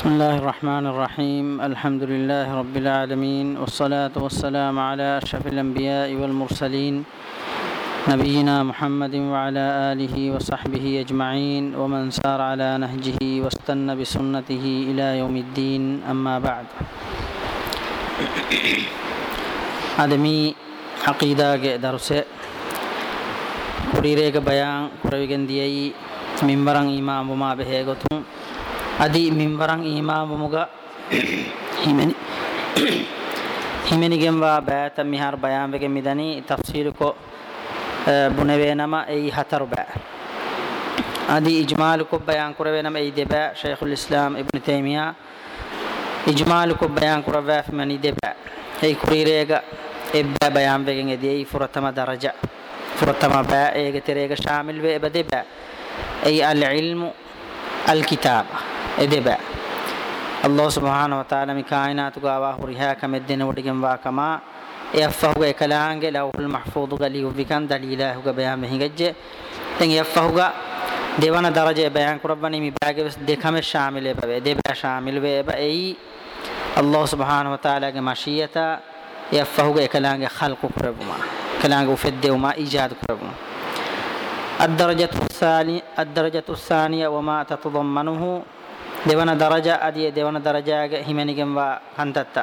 بسم الله الرحمن الرحيم الحمد لله رب العالمين والصلاة والسلام على أشرف الأنبياء والمرسلين نبينا محمد وعلى آله وصحبه أجمعين ومن سار على نهجه واستنى بسنته إلى يوم الدين أما بعد آدمي عقيدة درس قريرة بيان قريرة من منبران إمام وما بهيغتون ಅದಿ ಮಿಂವರಂ ಇಮಾಮುಮುಗ ಹಿಮೆನಿ ಹಿಮೆನಿಗೆಂಬ ಬ್ಯಾತ ಮಿಹಾರ್ ಬಯಾಂಬೆಗೆ ಮಿದನಿ ತಫ್ಸೀರುಕೊ ಬುಣವೇನಮ ಐ ಹತರು ಬ್ಯಾ ಅದಿ ಇಜ್ಮಾಲುಕೊ ಬಯಾನ್ ಕುರವೇನಮ ಐ ದೆಬ್ಯಾ ಶೇಖುಲ್ ಇಸ್ಲಾಮ್ ಇಬ್ನು ತೈಮಿಯಾ ಇಜ್ಮಾಲುಕೊ ಬಯಾನ್ ಕುರವ್ಯಾ ಫಿಮನಿ ದೆಬ್ಯಾ ಐ ಕುರೀರೇಗ ಎಬ್ಬ ಬಯಾಂಬೆಗೆ ಎದೆ ಐ ಫುರತಮ ದರಜ ಫುರತಮ ಬ್ಯಾ ಏಗ ತೆರೇಗ ಶಾಮಿಲ್ ವೆ ಬದೆ ಬ್ಯಾ ಐ ಅಲ್ ಇಲ್ಮು ಅಲ್ ಕಿತಾಬ ಎದೆಬ ಅಲ್ಲಾಹ್ ಸುಬ್ಹಾನ ವ ತಆಲಾ ಮಿ ಕಾಯಿನಾತು ಗಾವಾ ಹುರಿಹಾ ಕಮೆದ್ದೆನ ಒಟಿಗೆಂ ವಾಕಮ ಯಫಹುಗ ಎಕಲಾಂಗೆ ಲೌಹುಲ್ ಮಹ್ಫೂದು ಗಲಿ ಉಬಿಕಂ ದಲೀಲಾಹುಗ ಬಯಾಮ ಹಿಂಗಜ್ಜೆ ತೆಂ ಯಫಹುಗ ದೇವನ ದರಜೆ ಬಯಾನ್ ಕುರಬ್ಬನಿ ಮಿ ಬಾಗೆ ದೇಖಮೆ ಶಾಮಿಲ್ ಎಬವೆ ಎದೆಬ ಶಾಮಿಲ್ ವೆಬ ಎಯಿ ಅಲ್ಲಾಹ್ ಸುಬ್ಹಾನ ವ ತಆಲಾಗೆ ಮಶಿಯತ ಯಫಹುಗ ಎಕಲಾಂಗೆ ಖಲ್ಕು ಕುರಬುಮ ಎಕಲಾಂಗೆ ಉಫೆದ್ದೆವುಮ ಇಜಾದ್ ಕುರಬುಮ الدرجة الثانية الدرجة الثانية وما تتضمنه දෙවන දරජා අදිය දෙවන දරජාගේ හිමෙනිගෙන් වා කන්තත්තා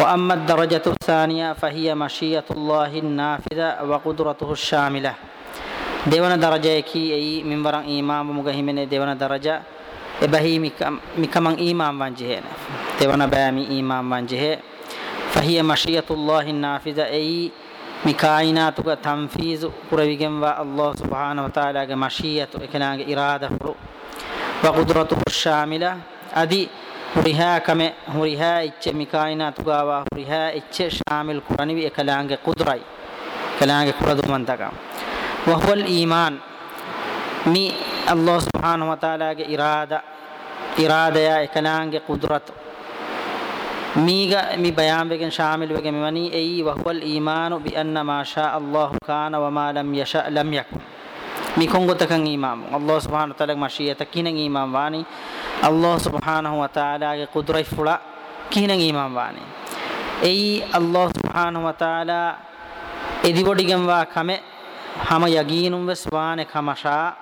وأما الدرجة الثانية فهي مشيئة الله النافذة وقدرته الشاملة ديوان درجة كي أي من بران إمام مجهمين ديوان درجة بهي مكمن إمام وانجهين ديوان بامي إمام وانجه فهي مشيئة الله النافذة أي مكائناتك تنفيذ قربيكم الله سبحانه وتعالى مشيئة إكناك إرادة فرق وقدرته الشاملة أدي හුරිහා කම හුරිහා ඉච්ච මිකායිනා තුගාවා හුරිහා ඉච්ච ශාමිල් කුරණි වි එකලාංගේ කුදරයි එකලාංගේ කුරදු මන්තකම් වහුල් ඊමාන් මි අල්ලාහ් සුබ්හානහු වතාලාගේ ඉරාදා ඉරාදය එකලාංගේ කුදරත් මීග මි බයාම් වෙගෙන් ශාමිල් වෙගෙන් මෙවනි එයි වහුල් ඊමානු බි අන්න මා ෂා අල්ලාහ් කාන වමා ලම් යෂා ලම් යකුන් mikongo takang imam Allah subhanahu wa ta'ala mashiyata kinang imam wani Allah subhanahu wa ta'ala ge qudrai fula kinang imam wani ei Allah subhanahu wa ta'ala edibodigam wa kame hama yaginum ves wane kamasha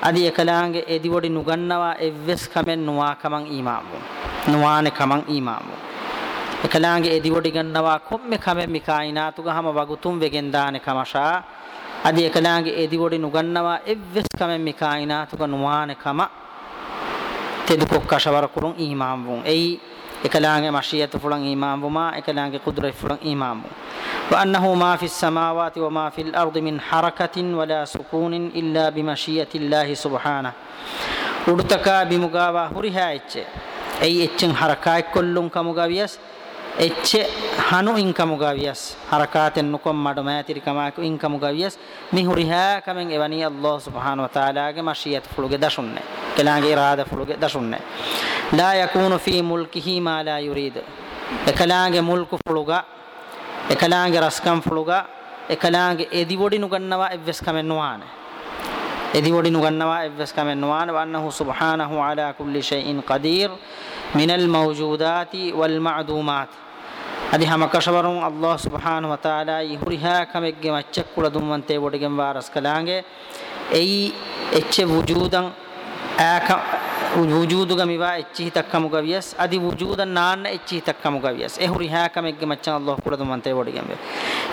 adi ekalaange edibodi nugannawa evves kamen nuwa kaman imamu nuwane kaman imamu ekalaange edibodi gannawa komme kamen mikainatuga hama wagutum vegen daane kamasha adi ekadaange edi godi nugannawa evves kamen mi kainatuka nuwaane kama tedu kokkashawara kurun iman vun ei ekadaange mashiyatu fulan iman vuma ekadaange qudra fulan iman vun wa annahu ma fi samawati wa ma fil ardi min harakatin wala sukunin illa bi mashiyati llahi subhanahu udtaka bimugawa hurihaiche ei etchen harakai kollun kamugavias එච්ච හනු ඉන්කමු ගවියස් හරකාතෙන් නුකොම් මඩ මෑතිරි කමාකු ඉන්කමු ගවියස් මි හුරිහා කමෙන් එවනි අල්ලාහ් සුබ්හාන ව තාලාගේ මශියත් ෆුලුගේ දසුන්නේ කලාගේ ඉරාදා ෆුලුගේ දසුන්නේ ලා යකූනු fee මුල්කිහි මා ලා යුරීද එකලාගේ මුල්කු ෆුලුගා එකලාගේ රස්කම් ෆුලුගා එකලාගේ එදිවොඩි නුගන්නවා එවස් කමෙන් නොවානේ එදිවොඩි නුගන්නවා එවස් කමෙන් නොවානේ වන්නහු සුබ්හානහු අලා කුල්ලි shine කදීර් මිනල් මව්ජූදාති වල් මඅදූමාති අදි හැම කෂවරුන් අල්ලාහ් සුබ්හානහු වතාලා ඉහුරිහා කමෙක්ගේ මච්චක් කුල දුම්මන්තේ බොඩගෙන් වාරස් කළාගේ එයි එච්ච වුජූදං ආක වුජූදුග මිවා එච්ච හිතක්කමු ගවියස් අදි වුජූදන් නාන්න එච්ච හිතක්කමු ගවියස් එහුරිහා කමෙක්ගේ මච්චන් අල්ලාහ් කුල දුම්මන්තේ බොඩගෙන් වේ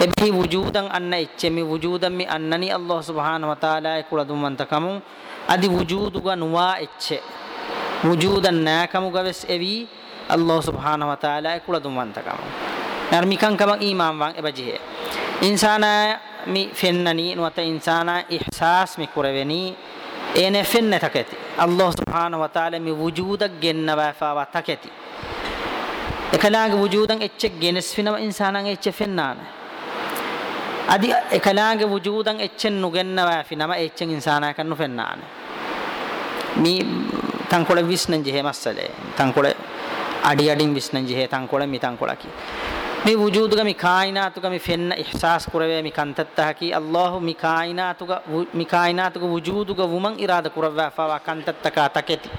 එබි වුජූදං අන්න එච්ච මි වුජූදම් මි අන්නනි අල්ලාහ් සුබ්හානහු වතාලා කුල දුම්මන්තකමු අදි වුජූදුග නුවා එච්ච වුජූදන් නාකමු ගවිස් එවි Allah subhanahu wa ta'ala e kula dum wan takam nar mikan kam iman wan ebaje insana mi fennani nuata insana ihsas mi kuraveni ene fenne taketi Allah subhanahu wa ta'ala mi wujudak genna wa fa wa taketi ekalaga wujudan ecche genes finama insanan ecche fennana adi ekalaga wujudan echen nugenna wa finama echen insana kannu fennana mi tankole visnan jehe masale tankole අඩි අඩින් විශ්නංජි හේතංකොල මිතංකොලකි මේ වුජූදුග මි කායිනාතුග මි ෆෙන්න ඉහ්සාස් කරවේ මි කන්තත්තහකි අල්ලාහ් මි කායිනාතුග මි කායිනාතුග වුජූදුග woman ඉරාද කරවා ෆවා කන්තත්තක තකෙති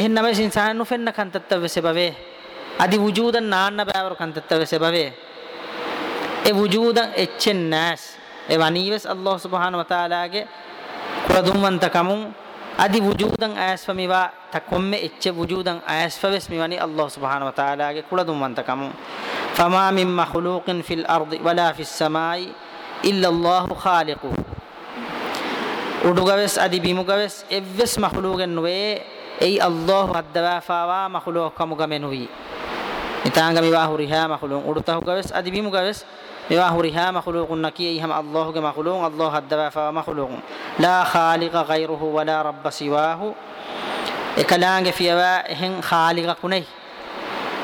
එහෙන්නම ඉන්සාන් නොෆෙන්න කන්තත්තව සබවේ අදි වුජූදන් නාන්න බෑවර කන්තත්තව සබවේ ඒ වුජූදන් එච්චෙන් නැස් ඒ වනීවස් අල්ලාහ් සුබ්හාන වතාලාගේ කුරදුම්වන්තකමුන් අදි වුජූදන් ඈස්වමිවා තකොම්මෙ එච්ච වුජූදන් ඈස්වවෙස් මෙවනි අල්ලාහ් සුබ්හානහු වතාලාගේ කුලදුම්වන්තකම ෆමා මින් මහ්ලූකින් ෆිල් අර්දි වලා ෆිස් සමායි ඉල්ලල්ලාහ් ඛාලිකු උඩුගවෙස් අදි බිමුගවෙස් එව්වස් මහ්ලූකෙන් නොවේ එයි අල්ලාහ් අද්දවාෆාවා මහ්ලූකමුගමෙනුයි ඉතාංගමිවා හුරිහා මහ්ලූන් උඩුතහුගවෙස් අදි බිමුගවෙස් يواهرها مخلوق نكي نكيهم الله كما مخلوق الله الدبا فهو مخلوق لا خالق غيره ولا رب سواه اكلان في وا هن خالق كني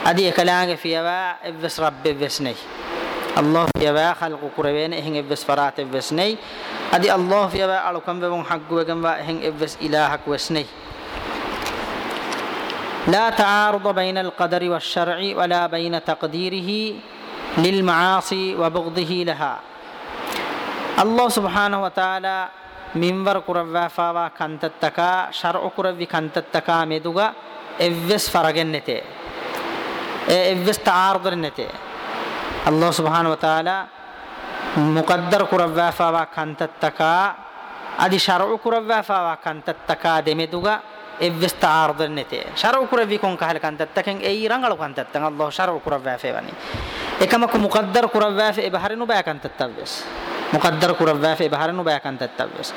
ادي اكلان في وا بس رب بسني الله في وا خلق كروين هن بس فرات بسني أدي الله في وا الكم بهم حق وكم إهن إبس إلهك وسني لا تعارض بين القدر والشرع ولا بين تقديره للمعاصي وبغضه لها الله سبحانه وتعالى منبر كربا فاوا كانت تكا شرع كربي كانت تكا ميدوغا افس فرغنتي افس تعارض النتي الله سبحانه وتعالى مقدر كربا فاوا كانت تكا ادي شرع كربا فاوا كانت تكا ديميدوغا افس تعارض النتي شرع كربي كون كهل كانت تكن اي رنغلو كانت تكن الله شرع كربا فاوا එකමක මුකද්දර කුරවෑෆේ බහරිනු බෑකන්තත්තව්වස් මුකද්දර කුරවෑෆේ බහරිනු බෑකන්තත්තව්වස්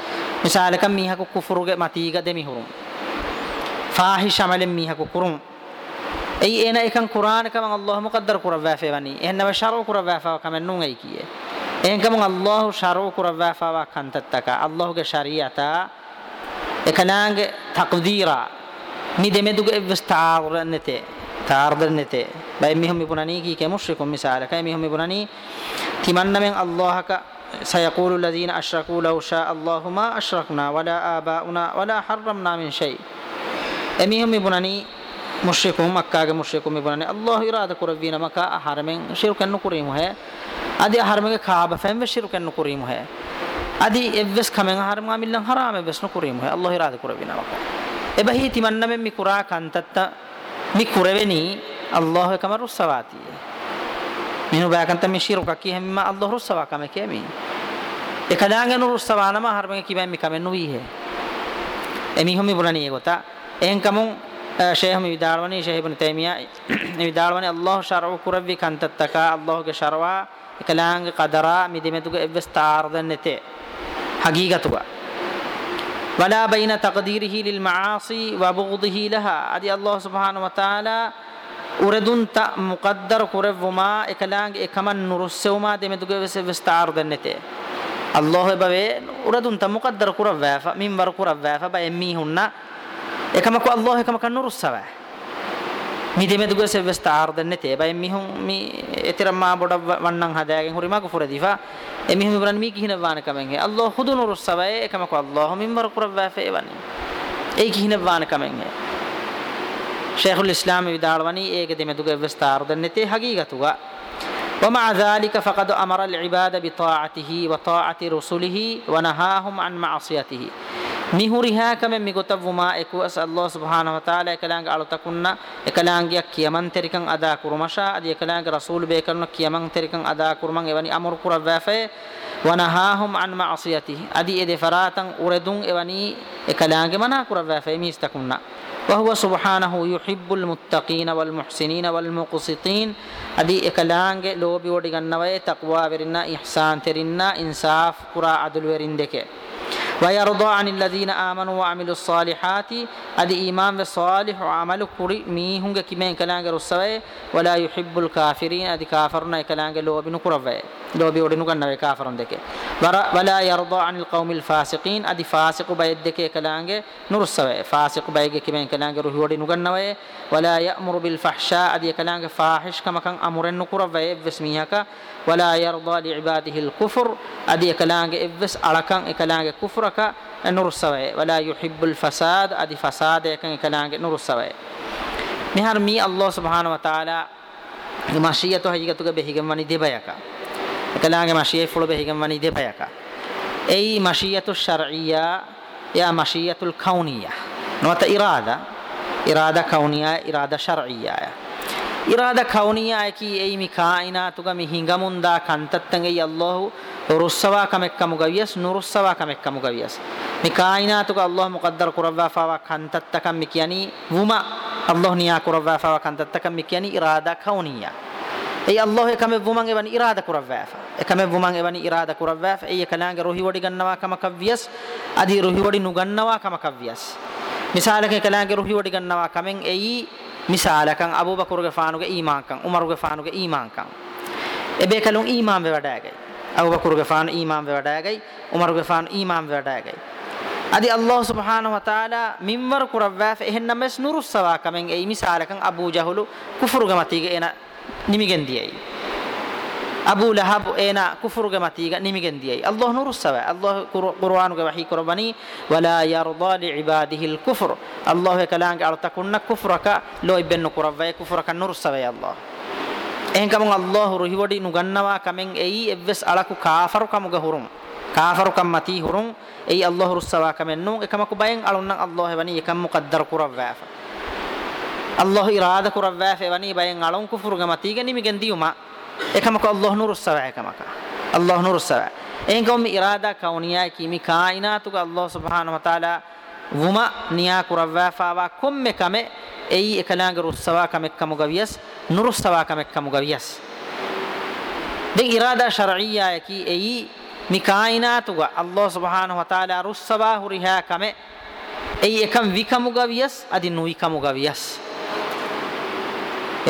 මිසාලකම් මීහක කුෆුරුගේ මතීග දෙමි හුරුම් ෆාහිෂමලෙන් මීහක කුරුම් ඇයි එන එකන් කුරානකම අල්ලාහ් මුකද්දර කුරවෑෆේ වනි එහෙනම ශරෝ කුරවෑෆා කමෙන් නුන් ඇයි කියේ එහෙන්කම අල්ලාහ් ශරෝ කුරවෑෆාවා කන්තත්තක අල්ලාහ්ගේ ශරීයතා එකනාගේ තක්දීරා මි දෙමෙදුගේ එවස්ථාවරන්නතේ taardanete bay mihum ibunani ki ke mushrikum misala kay mihum ibunani timanna men allah ka sayaqulu alladhina ashraku law sha allah ma ashrakna wala abauna wala harramna min shay emihum ibunani mushrikum makkage mushrikum ibunani allah irada kurawina maka haramen shirkan nukurimu hai adi haramege kaaba fem ve shirkan nukurimu hai adi evves kamen haram amillan haram evves nukurimu hai allah irada kurawina maka එබහි තිමන්නමෙන් මිකුරා කන්තත්ත ಬಿಕ್ಕುರವೆನಿ Allah ಕಮರು ಸವಾತಿ ಮೀನು ಬ್ಯಾಕಂತ ಮಿ ಶಿರುಕಕ್ಕಿ ಹೆಮ್ಮ ಅಲ್ಲಾಹ ರುಸ್ಸವಾ ಕಮಕ್ಕೆ ಮಿ එකදාගෙන රුස්සවානම හර්මක කිවැම් මි කමෙන්නු වීහ එමිහොමි බුණනිය ගොත එහෙන් කමුන් ෂේහම විදාරවනි ෂේහබන තේමියා විදාරවනි අල්ලාහ් ශරව කුරවි කන්තත්තක අල්ලාහ්ගේ ශරවා එකලාංග කදරා මිදෙමෙතුගේ එවස් තාර්දන්නතේ හගීගතුවා ولا بين تقديره للمعاصي وبغضه لها ادي الله سبحانه وتعالى uredun ta muqaddar kurevuma ekalang ekaman nurussevuma demeduge vese vestar dennete allah ebave uredun ta muqaddar kuravva minwar kuravva ba emmi hunna ekamaku allah ekamakan nurussava mi demeduge vese vestar dennete ba emmi hun mi etiramma bodav vannan hadagen hurima gufure difa එමිහම පුරන් මී කිහින වාන කමෙන් හේ අල්ලාහ් හුදුන රුස්සබයි එකම කො අල්ලාහ් මින්බර කුරබ්බා ෆේවනි ඒ කිහින වාන කමෙන් හේ ශේඛුල් ඉස්ලාම් විදාළවනි ඒක දෙමෙදුක අවස්ථාර දෙන්නේ හගීගතුගා ومع ذلك فقد أمر العباد بطاعته وطاعة رسله ونهاهم عن معصيته mihuriha kame migotavuma ekuas Allah subhanahu wa taala ekalaang alutakunna ekalaangiya kiyaman terikan ada kurumasha adi ekalaang rasul bekalna kiyaman terikan ada kurman evani amur kurawafe wanahahum an ma'siyatihi adi ede faratan uredun evani ekalaange mana kurawafe mistakunna وهو سبحانه يحب المتقين والمحسنين والمقسطين ادي اكلانگ لوبي ودي گنوي تقوا ورنا احسان ترنا انصاف قرا عدل ورندكه ويرضى عن الذين آمنوا وعملوا الصالحات أدي إيمان وصالح وعمل كري ميهم كمين كلانغ رسوي ولا يحب الكافرين أدي كافرنا كلانغ لوبين كروي لوبي ورينو نكرنا كافرن دكي ولا يرضى عن القوم الفاسقين أدي فاسق بيد دكي كلانغ نرسوي فاسق بيد كمين كلانغ روحي ورينو نكرنا ولا يأمر بالفحشاء أدي كلانغ فاحش كما كان أمرن كروي بسميها ولا يرضى لعباده الكفر ادي كلانغ ابس اركان كلانغ كفرك نور سوي ولا يحب الفساد ادي فساد كان كلانغ سوي مهر مي الله سبحانه وتعالى ماشيته هي هيجتك بهيغم وني ديبياك كلانغ ماشيه فلو بهيغم وني ديبياك اي ماشيته الشرعيه يا ماشيته الكونيه نوت اراده اراده كونيه اراده شرعيه ඉරාද කවුනියායකි එයි මි කායිනාතුගමි හිඟමුන්දා කන්තත්තන්ගෙයි අල්ලාහ් රුස්සවා කමෙක්කමු ගවියස් නුරුස්සවා කමෙක්කමු ගවියස් මි කායිනාතුග අල්ලාහ් මුකද්දර කුරවවා ෆාවා කන්තත්තකම් මි කියනි වුමා අල්ලාහ් නියා කුරවවා ෆාවා කන්තත්තකම් මි කියනි ඉරාද කවුනියා එයි අල්ලාහ් එකමෙ woman එවනි ඉරාද කුරවවා එකමෙ woman එවනි ඉරාද කුරවවා එයි කලාංග රොහි වඩි ගන්නවා කම කවියස් අදී රොහි වඩි නුගන්නවා කම කවියස් මිසාලක කලාංග රොහි වඩි ගන්නවා කමෙන් එයි මිසාලකන් අබූබකුර්ගේ ෆානුගේ ඊමාන්කන් උමරුගේ ෆානුගේ ඊමාන්කන් එබේ කලුන් ඊමාන් වේ වඩාගයි අබූබකුර්ගේ ෆානු ඊමාන් වේ වඩාගයි උමරුගේ ෆානු ඊමාන් වේ වඩාගයි අදි අල්ලාහ් සුබ්හානහු වතාලා මින්වර කුරවෑ එහෙන්නම ස්නුරුස්සවා කමෙන් ඒ මිසාලකන් අබූ ජහලු කුෆුර්ගමතිගේ එන නිමිගෙන් දියයි আবু লাহাব এনা কুফরুগে মাতিগা নিমিগেন দিয়াই আল্লাহ নুর সাবা আল্লাহ কুরআনুগে ওয়াহি করবানি ওয়ালা ইয়ারদা লিইবাদিহিল কুফর আল্লাহ কালাং আরতা কুননা কুফরাকা লইবেন কুরাবায়ে কুফরাকা নুর সাবা আল্লাহ එහෙන් කමං අල්ලාහ් රුහිවඩි නුගන්නවා කමෙන් එයි එවස් අලකු කාෆරු කමුග හුරුම් කාෆරු කම් මති හුරුම් එයි අල්ලාහ් රුස්සවා කමෙන් නු එකමකු බයෙන් අලුන්නම් අල්ලාහ් වනි එකම් මුකද්දර කුරවෑෆ අල්ලාහ් ඉරාදා කුරවෑෆ වනි බයෙන් අලුන් කුෆරු ගමති ගනිමි ගෙන්දියුමා ekamaka allah nuru sawa ekamaka allah nuru sawa engom irada kauniya kimi kainatu ga allah subhanahu wa taala wuma niya kurawwa fawa komme kame ei ekalanga ru sawa kame kamugaviyas nuru sawa kame kamugaviyas den irada shar'iyya yaki ei mi kainatu ga allah subhanahu wa taala ru sawa huriha kame ei ekam vikamugaviyas adi nu vikamugaviyas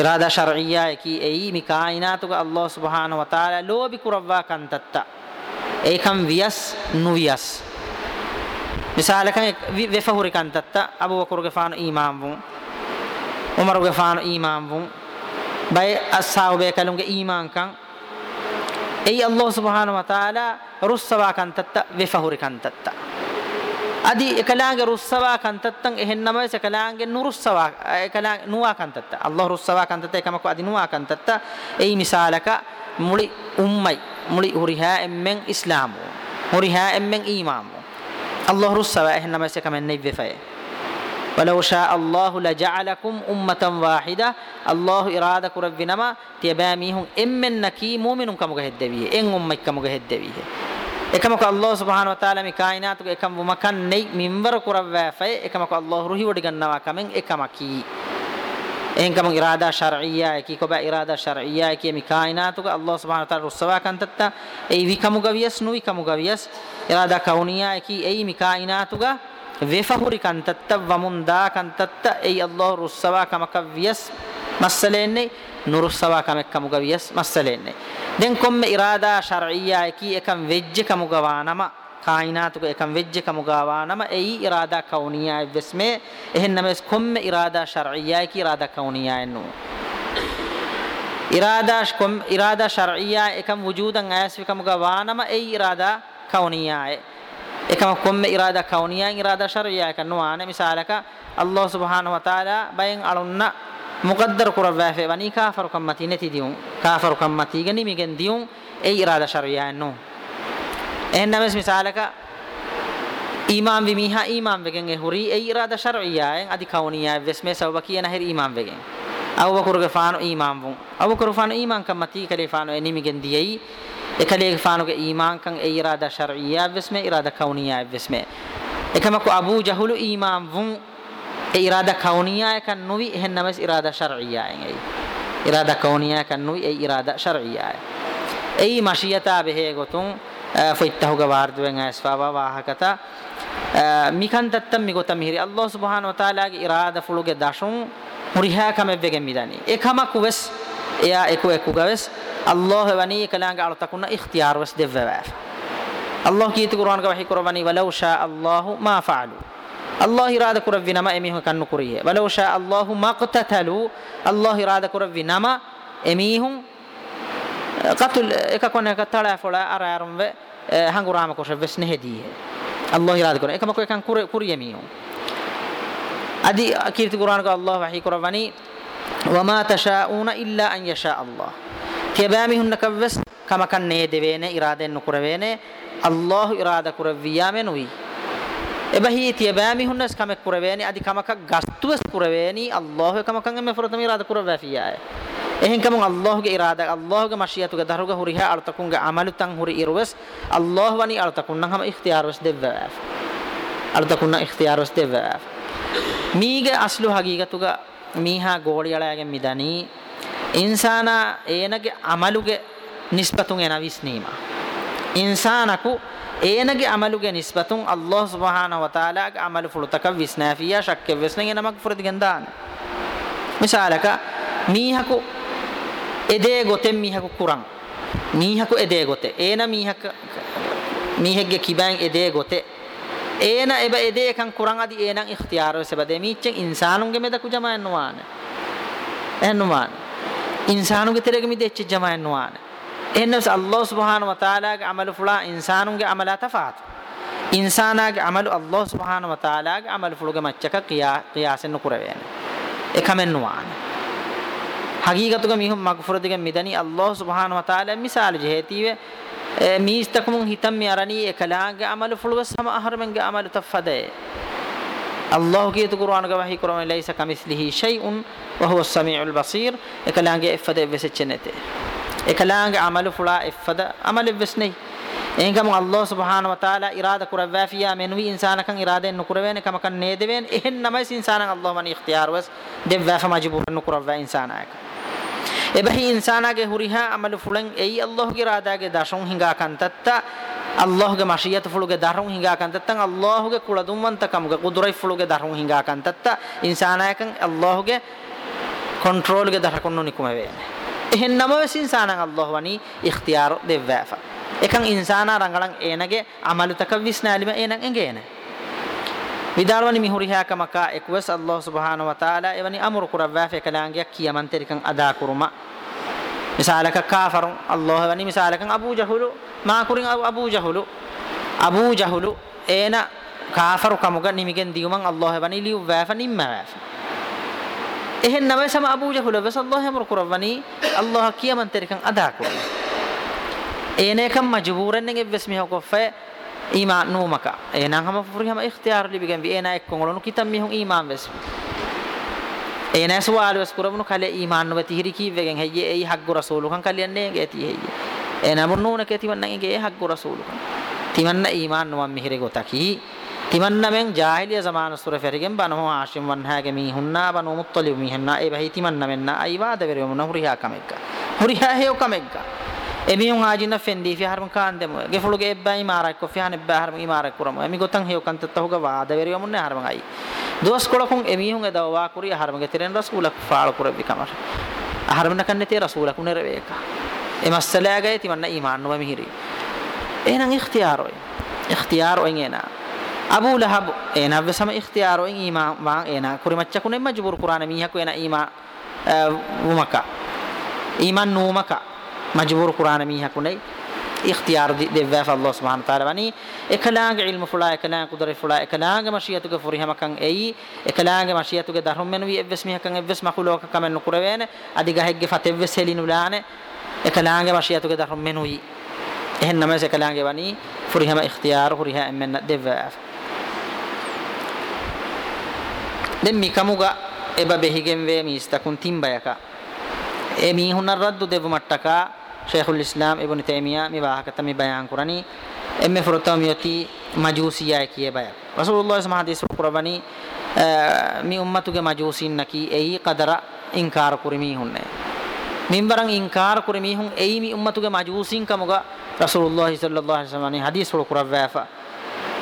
ඉරාදා ශර්ඊයා එකී එයි මේ කායිනාතුක අල්ලාහ් සුබ්හානහු වතාලා ලෝබි කුරවවා කන්තත්ත ඒකම් වියස් නුවියස් මිසාලකම වෙෆහුරි කන්තත්ත අබු වකුරුගේ ෆාන ඊමාම් වුන් උමරුගේ ෆාන ඊමාම් වුන් බයි අස්සාවබේ කලුන්ගේ ඊමාන්කම් එයි අල්ලාහ් සුබ්හානහු වතාලා රුස්සවා කන්තත්ත වෙෆහුරි කන්තත්තා අදි එකලාගේ රුස්සවා කන්තත්තන් එහෙන්නම සකලාගේ නුරුස්සවා එකලා නුවා කන්තත්ත අල්ලාහ් රුස්සවා කන්තත්ත එකමක අදි නුවා කන්තත්ත එයි මිසාලක මුලි උම්මයි මුලි හුරිහා එම්මෙන් ඉස්ලාමු හුරිහා එම්මෙන් ඊමාමු අල්ලාහ් රුස්සවා එහෙන්නම සකමෙන් නෙවෙෆේ ولو شاء الله لجعلكم أمة واحدة الله إرادة كرب نما تباميهم إمن نكي مؤمن كم جهد دبيه إن أمك كم جهد دبيه එකමක අල්ලාහ් සුබ්හානහු වතාලා මේ කායිනාතුක එකම වමකන් නෙයි මින්වර කුරවෑෆයි එකමක අල්ලාහ් රුහි වඩ ගන්නවා කමෙන් එකමකි එහෙන් කමං ඉරාදා ශර්ඊයා කි කොබ ඉරාදා ශර්ඊයා කි මේ කායිනාතුක අල්ලාහ් සුබ්හානහු වතාලා රුස්සවා කන්තත්ත ඒ විකමු ගවියස් නුයි කමු ගවියස් ඉරාදා කවුනියා කි ඒ මේ කායිනාතුක වෙෆහුරි කන්තත්ත වමුන් දා කන්තත්ත ඒ අල්ලාහ් රුස්සවා කමක වියස් මස්සලෙන්නේ ನುರುಸ್ಸವಾ ಕಮಕ್ಕಮುಗವಿಯಸ್ ಮಸ್ಸಲೇನೆ ದೆನ್ ಕೊಮ್ಮೆ ಇರಾದಾ ಶರ್ಯಿಯಾಕಿ ಎಕಂ ವೆಜ್ಜೆ ಕಮುಗವಾನಮ ಕಾಯಿನಾತುಗ ಎಕಂ ವೆಜ್ಜೆ ಕಮುಗವಾನಮ ಎಯಿ ಇರಾದಾ ಕೌನಿಯಾ ಎವ್ವೆಸ್ಮೆ ಎಹೆನ್ನಮೆಸ್ ಕೊಮ್ಮೆ ಇರಾದಾ ಶರ್ಯಿಯಾಕಿ ಇರಾದಾ ಕೌನಿಯಾ ಎನ್ನು ಇರಾದಾ ಕೊಮ್ ಇರಾದಾ ಶರ್ಯಿಯಾ ಎಕಂ ವುಜೂದಂ ಆಯಸ್ವಿ ಕಮುಗವಾನಮ ಎಯಿ ಇರಾದಾ ಕೌನಿಯಾ එකම කොම්ම ඉරාදා කවුනියන් ඉරාදා ශරීයයක නුවාන මිසාලක අල්ලාහ් සුබ්හානහු වතාලා බයෙන් අලුන්න মুকদ্দার কুরবাফে বানি কাফার কম্মাতি নেতি দিউন কাফার কম্মাতি গনি মিগেন দিউন এই ইরাদা শরিয়া নো এহন নামেস মিসালাকা ইমাম বি মিহা ইমাম বেগেন এ হুরি এই ইরাদা শরিয়া এন আদি কাউনিয়া বেসমে সওবা কিয়ানা হের ইমাম বেগেন আবু বকরকে ফানো ইমাম বুন আবু বকর ফানো ইমাম কম্মাতি কলে ফানো এনি মিগেন দিয়েই ekale faanoge iimaan kan e irada shar'iyya besme irada kauniyya besme ekamako abu jahulu iimaan vun ඒ ඉරාදා කවුනියායකන් නොවි එහෙන්නමස් ඉරාදා ශර්ඊයායන් ඒ ඉරාදා කවුනියායකන් නොවි ඒ ඉරාදා ශර්ඊයාය ඒ මෂියතා බෙහෙ ගොතුන් ෆයිත්තහුග වාර්දුවෙන් අස්වාවා වාහකතා මිකන්තත්තම් මිගොතම් හිරි අල්ලාහ් සුබ්හානහු වතාලාගේ ඉරාදා ෆුලුගේ දෂුන් මුරිහා කමෙබ්බෙගෙන් මිදනි එකමක් උවස් එයා එකු එකුගවස් අල්ලාහ් වනී කලාංග අලතකුන ඉඛතියාර වස් දෙවවා අල්ලාහ් කීති කුර්ආන් ගවහි කුර්බනි වලව් ෂා අල්ලාහ් මා ෆාලූ الله إرادة في نما إميه كان نكريه ولو شاء الله ما اقتتلوا الله إرادة في نما إميهم قتل إكاكونا كتلا فلا أرارم هنغرام بس نهديه الله إرادة كرفي إكاكونا كان كريه ميهم أدي أكيد القرآن قال الله وحي فني وما تشاءون إلا أن يشاء الله كبامهن نكبس كما كان نيدبين إرادة نكربين الله إرادة في يامنوي එබහීතිය බෑමිහුන්නස් කමක් කුරවේනි අධි කමකක් ගස්තුවස් කුරවේනි අල්ලාහ් කමකන් එමෙ ෆරතම ඉරාද කුරවැෆියාය එහෙන් කමන් අල්ලාහ්ගේ ඉරාදා අල්ලාහ්ගේ මශියතුගේ දරුග හුරිහා අල්තකුන්ගේ අමලු තන් හුරි ඉරවස් අල්ලාහ් වනි අල්තකුන් නම් හම ඉඛතියාරවස් දෙවෑ අල්තකුන් නම් ඉඛතියාරවස් දෙවෑ මීගේ අස්ලු හගීගතුග මීහා ගෝලියලාගෙන් මිදනි ඉන්සානා ඒනගේ අමලුගේ නිස්බතුන් එනවිස් නීමා ඉන්සානකු ඒනගේ අමලුගේ නිස්බතුන් අල්ලාහ් සුබ්හානහු වතාලාගේ අමල ෆුලුතක විස්නාෆියා ශක්්‍ය විස්නගේ නමක් ෆුරද ගෙන්දාන මිසාලක මීහකු එදේ ගොතෙන් මීහකු කුරන් මීහකු එදේ ගොතේ ඒන මීහක මීහෙක්ගේ කිබෑන් එදේ ගොතේ ඒන එබ එදේ එකන් කුරන් අදි ඒනන් ඉඛතියාරව සබදේ මීච්චෙන් ඉන්සානුන්ගේ මෙද කුජමයන් නොවාන එන්නුවාන ඉන්සානුගේ තරගෙ මිදෙච්ච ජමයන් නොවාන එන්නස් අල්ලාහ් සුබ්හානහු වතාලාගේ අමල ෆුලා ඉන්සානුන්ගේ අමල තෆාත් ඉන්සානාගේ අමල අල්ලාහ් සුබ්හානහු වතාලාගේ අමල ෆුලුගේ මච්චක ක්‍රියා ක්‍රියාසෙන් කුරවේන එකමෙන් නුවාන හගීගතුක මිහුම් මග්ෆුරදික මිදනි අල්ලාහ් සුබ්හානහු වතාලා මිසාල ජෙහතිවේ මීස්තකමුන් හිතම් යරණී එකලාගේ අමල ෆුලුව සම අහරමෙන්ගේ අමල තෆදේ අල්ලාහ් කීත කුර්ආන ගවහි කුර්ආන ලයිස කමිස්ලිහි ෂයිඋන් වහුව සමීඋල් Basheer එකලාගේ එෆදේ වෙසෙච්ච නැතේ ekalaange amalu fula effada amalu vesnei engam Allah subhanahu wa ta'ala irada kurawwafiya menwi insanakan irada nukurawene kamakan nedewen ehen namais insanan Allah mani ikhtiyar was devwafa majbur nukurawwa insanaak ebahi insanage huriha amalu fulan ei Allah ge irada ge dashon hinga kantatta Allah ge mashiyat fuluge darun hinga kantatta Allah ge kuladumwanta kamuge qudrai fuluge darun hinga kantatta insanaakan Allah ge control ge darakonnuni kumawene එහෙන්නම ඉන්සානන් අල්ලාහ් වනි ඉක්තියාර දෙවෑෆා එකන් ඉන්සානා රංගලන් ඒනගේ අමලතක විස්නාලිම ඒනන් එගේන විදාරවනි මිහුරිහාකමක එක්වස් අල්ලාහ් සුබ්හානහු වතාලා එවනි අමරු කුරවෑෆේ කලාංගයක් කියමන්තරිකන් අදා කුරුමා මිසාලක කාෆරුන් අල්ලාහ් වනි මිසාලකන් අබූ ජහලු මාකුරින් අබූ ජහලු අබූ ජහලු ඒන කාෆරු කමුග නිමිගෙන් දියුමන් අල්ලාහ් වනි ලියු වෑෆා නිම්මෑෆා එහෙන් නම සම අබූ ජහුල වසල්ලාහ් යමර කුරවනි අල්ලාහ් කියමන් තරිකන් අදා කෝ ඒනේකම් මජබූරෙන් නෙගෙ වෙස්මි හොකොෆේ ඊමාන් නූමක එනං හම ෆුරි හම ඉඛතියාර ලිබිගම් වි එනා එක්කොන් ඔලොනු කිතම් මිහුන් ඊමාන් වෙස් එනා සුවාල වෙස් කුරවනු කලේ ඊමාන් නොවති හිරි කීවෙගෙන් හෙයි එයි හග්ගු රසූලුකන් කලියන්නේ ගේති හෙයි එනා මුන්නෝන කේතිවන්නගේ හග්ගු රසූලුකන් තිවන්න ඊමාන් නොවම් මිහිරේ ගොතකි තිමන්නමෙන් ජාහිලිය සමාන සුර ෆෙරිගෙන් බනෝ ආශිම් වන්හාගේ මිහුන්නා බනෝ මුත්තලිබ් මිහුන්නා ඒ බහි තිමන්නමෙන් අයිවාද වෙරෙමු නොහුරිහා කමෙක්ක හුරිහා හේව කමෙක්ක එමියුන් ආජින ෆෙන්දී ෆිහාරම කාන්දෙම ගෙෆුලුගේ එබ්බයි මාරක් කොෆියාන එබ්බාහරම ඉමාරක් කුරම එමි ගොතන් හේව කන්තත් හොග වාද වෙරෙමු නේ හරම අයි දොස් කොලකුන් එමියුන් එදවා කුරිය හරමගේ තිරෙන් රසූලක් ෆාල කුරබි කමර හරම නකන්නේ තේ රසූලක් උනරවේක එමස්සලාගේ තිමන්න ඊමාන් නොම මිහිරි එහෙනම් ඉක්තියාරොයි ඉක්තියාරොයි එනවා අබූ ලහබ් එනව්ව සම ඉක්තියාරෝ ඉන් ඊමා වාන් එනා කුරිමච්ච කුනේ මජ්බූර් කුරාන මීහකු එන ඊමා වුමක ඊමන් නූමක මජ්බූර් කුරාන මීහකුනේ اختيار دفاف الله سبحانه وتعالى واني اكلاغ علم فلا اكلاغ قدر فلا اكلاغ مشيئتك فريها مكان اي اكلاغ مشيئتك درهم منوي ابس مي كان ابس مخلوق كمن نقروين ادي غهج فتبس هلين ولان اكلاغ مشيئتك درهم منوي එහෙන්නම සකලාගේ වනි ෆුරිහම ඉක්තියාර ෆුරිහා එම්මෙන් දෙවෑ den mikamuga eba behigen ve mistakun timbayaka e mihunar raddu devu mattaka shaykhul islam ibn taymiya mi wahakata mi bayan kurani emme furtam yati majusiya kiye baya rasulullah sallallahu alaihi wasallam qurani mi ummatuge majusin naki ei qadara inkar kurimi hunne minbarang inkar kurimi hun ei mi ummatuge majusin kamuga rasulullah sallallahu alaihi wasallam hadis qurani hadis qurani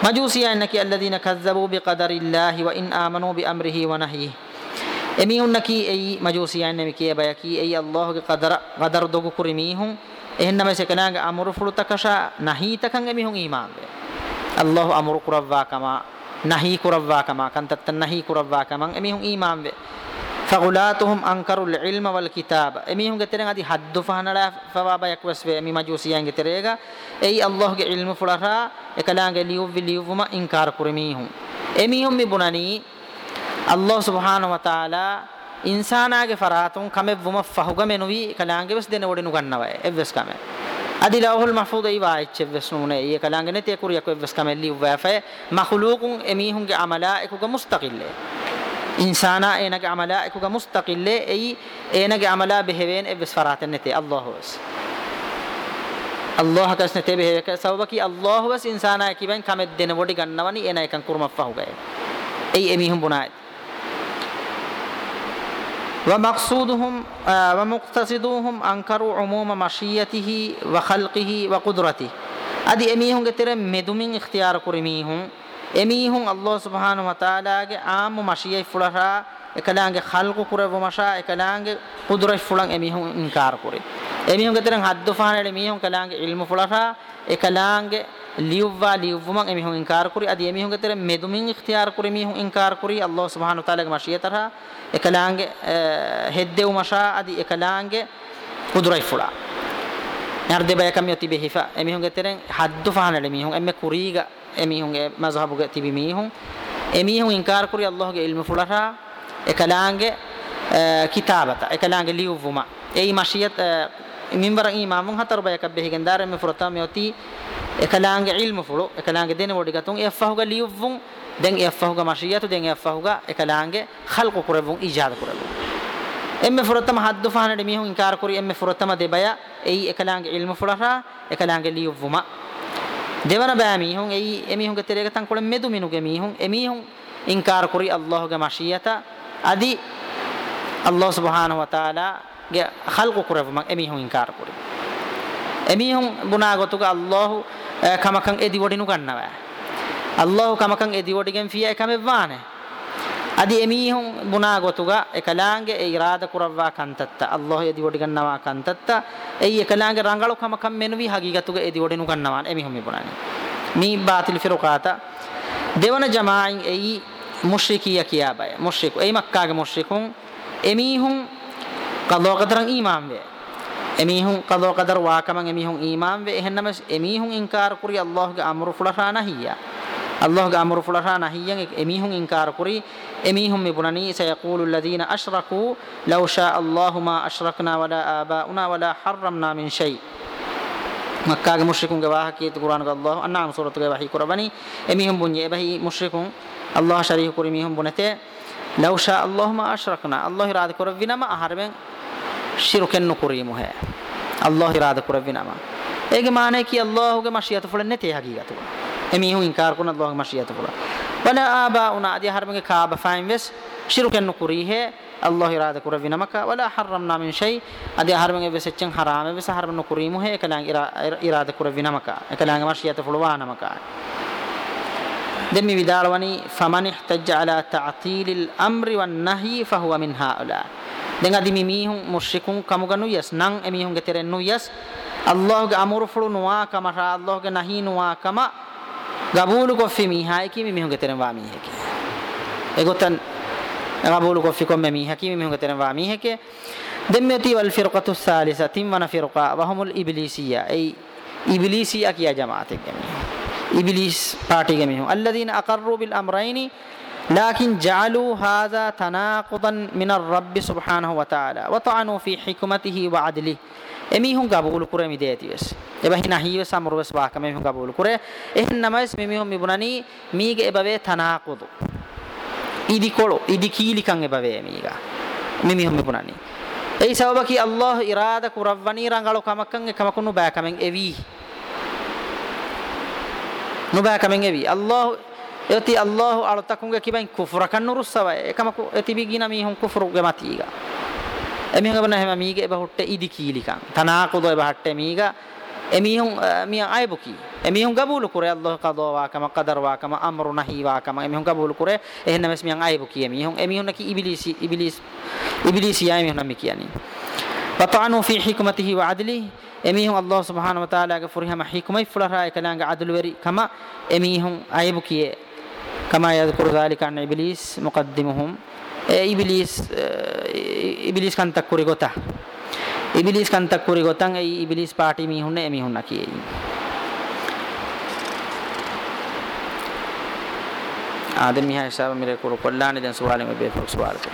මජූසියා එන්නකි අල්ලදීන කද්දබූ බිකදරිල්ලාහි වයින් ආමනූ බිඅම්රිහි වනහයිහි එමිහුන්නකි එයි මජූසියා එන්නමි කිය බයකි එයි අල්ලාහගේ කදර කදර දොගු කුරිමීහුන් එහෙන්නම සකනාගේ අමරු ෆුලුතකෂා නහීතකන් එමිහුන් ඊමාන් වේ අල්ලාහ අමරු කුරවවා කමා නහී කුරවවා කමා කන්තත් නහී කුරවවා කමන් එමිහුන් ඊමාන් වේ ෆගුලාතුහුම් අංකරුල් ඉල්ම වල් කිතාබ එමිහුන්ගේ තෙරෙන් අදි හද්දු ෆහනලා ෆවාබයක් වස්වේ එමි මජූසියන්ගේ තෙරේග එයි අල්ලාහ්ගේ ඉල්ම ෆුලරා එකලාගේ ලියුව්වි ලියුව්වම ඉන්කාර කුරමිහුන් එමිහුන් මිබුනනි අල්ලාහ් සුබ්හානහු වතාලා ඉන්සානාගේ ෆරාතුන් කමෙව්වම ෆහුග මෙනුවි එකලාගේ වස් දෙන වඩිනු ගන්නවයි එවස් කමෙ අදි ලෞහුල් මහ්ෆූද ඉවාච්ච එවස් නුනේ ඒ එකලාගේ නේ තේ කුරියක් එවස් කමෙ ලියුව්වා ෆේ මහලූකුන් එමිහුන්ගේ අමලා එකුග මුස්තකිල්ලේ insana enage amala ekuga mustaqille ei enage amala beheven evis faratennete Allahu was Allah kasne te beheveka sababaki Allahu was insana kiben kamed den wodi gannawani ena ekan kurma fahuga ei emi hum bunait ومقصودهم ومقتصدوهم أنكروا عموم مشيته وخلقه وقدرته أدي أميهم قتر مدومين اختيار كرميهم එමීහුන් අල්ලාහ් සුබ්හානහු වතාලාගේ ආමු මෂියයි ෆුලහා එකලාගේ ඛල්කු කුරව මෂා එකලාගේ කුදුරයි ෆුලන් එමීහුන් ඉන්කාර කරේ එමීහුන් ගතරන් හද්දු ෆානලේ මීහුන් කලාගේ ඉල්මු ෆුලහා එකලාගේ ලියුවා ලියුවමන් එමීහුන් ඉන්කාර කරේ අද එමීහුන් ගතරන් මෙදුමින් ඉක්තියාර කරේ මීහුන් ඉන්කාර කරේ අල්ලාහ් සුබ්හානහු වතාලාගේ මෂියතරා එකලාගේ හෙද්දෙව් මෂා අද එකලාගේ කුදුරයි ෆුලහා නර්දේ බයකමිය තිබෙහි far එමිහුන්ගේ තෙරෙන් හද්දු ෆහනල මිහුන් එමෙ කුරීග එමිහුන්ගේ මස්හබුගේ තිබි මිහුන් එමිහුන් ඉන්කාර කුරි අල්ලාහගේ ඉල්ම ෆුලරා එකලාංගේ කිතාබත එකලාංගේ ලියුවුම ඒ මෂියත් මින්බර ඊමාමුන් හතර බයක බෙහිගෙන් දාරෙම ෆුරතම යති එකලාංගේ ඉල්ම ෆුලෝ එකලාංගේ දෙන වඩි ගතුන් එෆහුගේ ලියුවුන් දැන් එෆහුගේ මෂියතු දැන් එෆහුගේ එකලාංගේ ඛල්ක කුරවුන් ඉජාද කුරවුන් එම්මෙ ෆුරතම හද්දු ෆහනඩ මිහුන් ඉන්කාර කුරි එම්මෙ ෆුරතම දෙබය එයි එකලාගේ ඉල්මු ෆුලහා එකලාගේ ලියුවුම දෙවන බෑ මිහුන් එයි එමිහුන්ගේ තෙරේක තන් කොළ මෙදු මිනුගේ මිහුන් එමිහුන් ඉන්කාර කුරි අල්ලාහගේ මශියත අදි අල්ලාහ් සුබ්හානහු වතාලා ගේ خلق කුරවම එමිහුන් ඉන්කාර කුරි එමිහුන් බුනාගතුක අල්ලාහ් කමකන් එදි වඩිනු ගන්නවා අල්ලාහ් කමකන් එදි වඩිගෙන් ෆියා එකමෙවානේ අදි එමීහුන් බුනාගොතුගා එකලාංගේ ඒ ඉරාදා කුරවවා කන්තත්ත අල්ලාහ යදි වඩි ගන්නවා කන්තත්ත ඒ එකලාංගේ රංගලු කම කම් මෙනුවි හගීගතුගා එදි වඩිනු ගන්නවා එමීහුන් මෙබුනානේ මී බාතිල් ෆිරුකාත දෙවන ජමායින් ඒ මුශ්‍රිකිය කියා බය මුශ්‍රිකු ඒ මක්කාගේ මුශ්‍රිකුන් එමීහුන් කල්ලෝ කතරන් ඊමාම් වේ එමීහුන් කල්ලෝ කතර වාකමන් එමීහුන් ඊමාම් වේ එහෙන්නම එමීහුන් ඉන්කාර කුරි අල්ලාහගේ අමරු ෆුලහානහියා ಅಲ್ಲಾಹ್ಗೆ ಅಮರು ಫುಳಹ ನಹಿಯಂ ಎಮೀಹುಂ ಇಂಕಾರ ಕುರಿ ಎಮೀಹುಂ ಮಿಬುನನಿ ಸಯಕೂಲು ಲದೀನ ಅಶ್ರಕು ಲೌಷ ಅಲ್ಲಾಹುಮ ಅಶ್ರಕ್ನ ವಲ ಅಬಾ ಉನ ವಲ ಹರ್ರಂನ ಮಿನ್ ಶೈ ಮಕ್ಕಾಗೆ ಮುಷ್ರಿಕುಂಗೆ ವಾಹಕೀತ್ ಕುರಾನ್ಗೆ ಅಲ್ಲಾಹ್ ಅನ್ನಾಮ್ ಸೂರತ್ಗೆ ವಹಿ ಕುರಬನಿ ಎಮಿಹುಂ ಬುಂಜೆ ಎಬಹಿ ಮುಷ್ರಿಕುಂ ಅಲ್ಲಾಹ ಶರೀಹು ಕುರಿ ಮಿಹುಂ ಬುನತೆ ಲೌಷ ಅಲ್ಲಾಹುಮ ಅಶ್ರಕ್ನ ಅಲ್ಲಾಹ್ ಇರಾದ ಕುರವಿನಮ ಅಹರ್ಬೆಂ ಶಿರುಕೆನ್ನು ಕುರಿಮು ಹೇ ಅಲ್ಲಾಹ್ ಇರಾದ ಕುರವಿನಮ ಹೇಗೆ ಮಾನೆ ಕಿ ಅಲ್ಲಾಹುಗೆ ಮಶಿಯತು ಫುಳನ್ನೇ ತೇ ಹಗೀಗತುಗಳು එමි හු ඉන්කාර කරන අල්ලාහ් මශියත පුර වල ආබාඋනා අදී හර්මගේ කාබ ෆයින් වෙස් ශිරුකන් නුකුරීහේ අල්ලාහ් ඉරාද කර විනමක වල හරම්නා මින් ෂයි අදී හර්මගේ වෙසෙච්චන් හරාම වෙස හර්ම නුකුරීමු හේ එකලං ඉරාද කර විනමක එකලං මශියත පුලවානමක دمي بداروني فمن احتج على تعطيل الامر والنهي فهو من هؤلاء دنگا دمي ميهم مشركون كمغنو يس نان اميهم گترن نو يس الله گ امر فلو نوا كما الله گ نهي نوا كما ගබූලු කොෆි මීහායකි මිහුගේ තෙරවා මීහකි එගොතන් ගබූලු කොෆි කොම්මෙ මීහකි මිහුගේ තෙරවා මීහකි දෙම්මති firqa ෆිරකතු සාලිසා තිම්වන ෆිරකා වහමුල් ඉබ්ලිසියා ඒ ඉබ්ලිසියා කියා ජමාතෙක් ගමි ඉබ්ලිස් පාටි ගමි الذين اقروا بالامرين لكن جعلوا هذا تناقضا من الرب سبحانه وتعالى وطعنوا في حكمته وعدله එමිහුන් ගබූලු කුරේ මිදේ ඇතිවෙස් එබහින හීවස අමරවස් වාක මෙමිහුන් ගබූලු කුරේ එහෙන්නමයිස් මෙමිහුන් මිබුණනි මීගේ එබවේ තනාකුදු ඉදිකොළො ඉදි කීලිකන් එබවේ මීගා මෙමිහුන් මිබුණනි ඒ සබබකි අල්ලාහ් ඉරාද කුරවණී රංගලො කමකන් එකමකුණු බෑකමෙන් එවි නුබෑකමෙන් එවි අල්ලාහ් යති අල්ලාහ් අලතකුන්ගේ කිබෙන් කුෆරකන් නුරුස්සවයි එකමකු එතිබි ගිනමි හුන් කුෆරු ගමතිගා එමිහගබන හැම මීග එබහුට්ට ඉදි කීලිකන් තනාකුදෝ එබහට්ට මීග එමිහුන් මිය අයබුකි එමිහුන් ගබූලු කුරේ අල්ලාහ් කදෝවා කම කදරවා කම අමරු නහීවා කම එමිහුන් ගබූලු කුරේ එහෙනම් මෙස් මියන් අයබුකි එමිහුන් එමිහුන් නකි ඉබ්ලිස් ඉබ්ලිස් ඉබ්ලිස් යයිමිහුන් නම් කියන්නේ වතානු ෆී හික්මතිහි වඅදලිහි එමිහුන් අල්ලාහ් සුබ්හානහු වතාලාගේ ෆුරිහම හික්මයි ෆුලරා එකලංග අදලුවරි කම එමිහුන් අයබුකියේ كما يذكر ذلك عن إبليس مقدمهم Eh, iblis eh, iblis kantak kuri gota iblis kantak kuri gotan ei iblis paati mi hunne emi hunna kiyei Adam මිහා හිසාව මිරේ කුරු කොල්ලානේ දැන් සුවාලෙම බේපොක් සුවාලක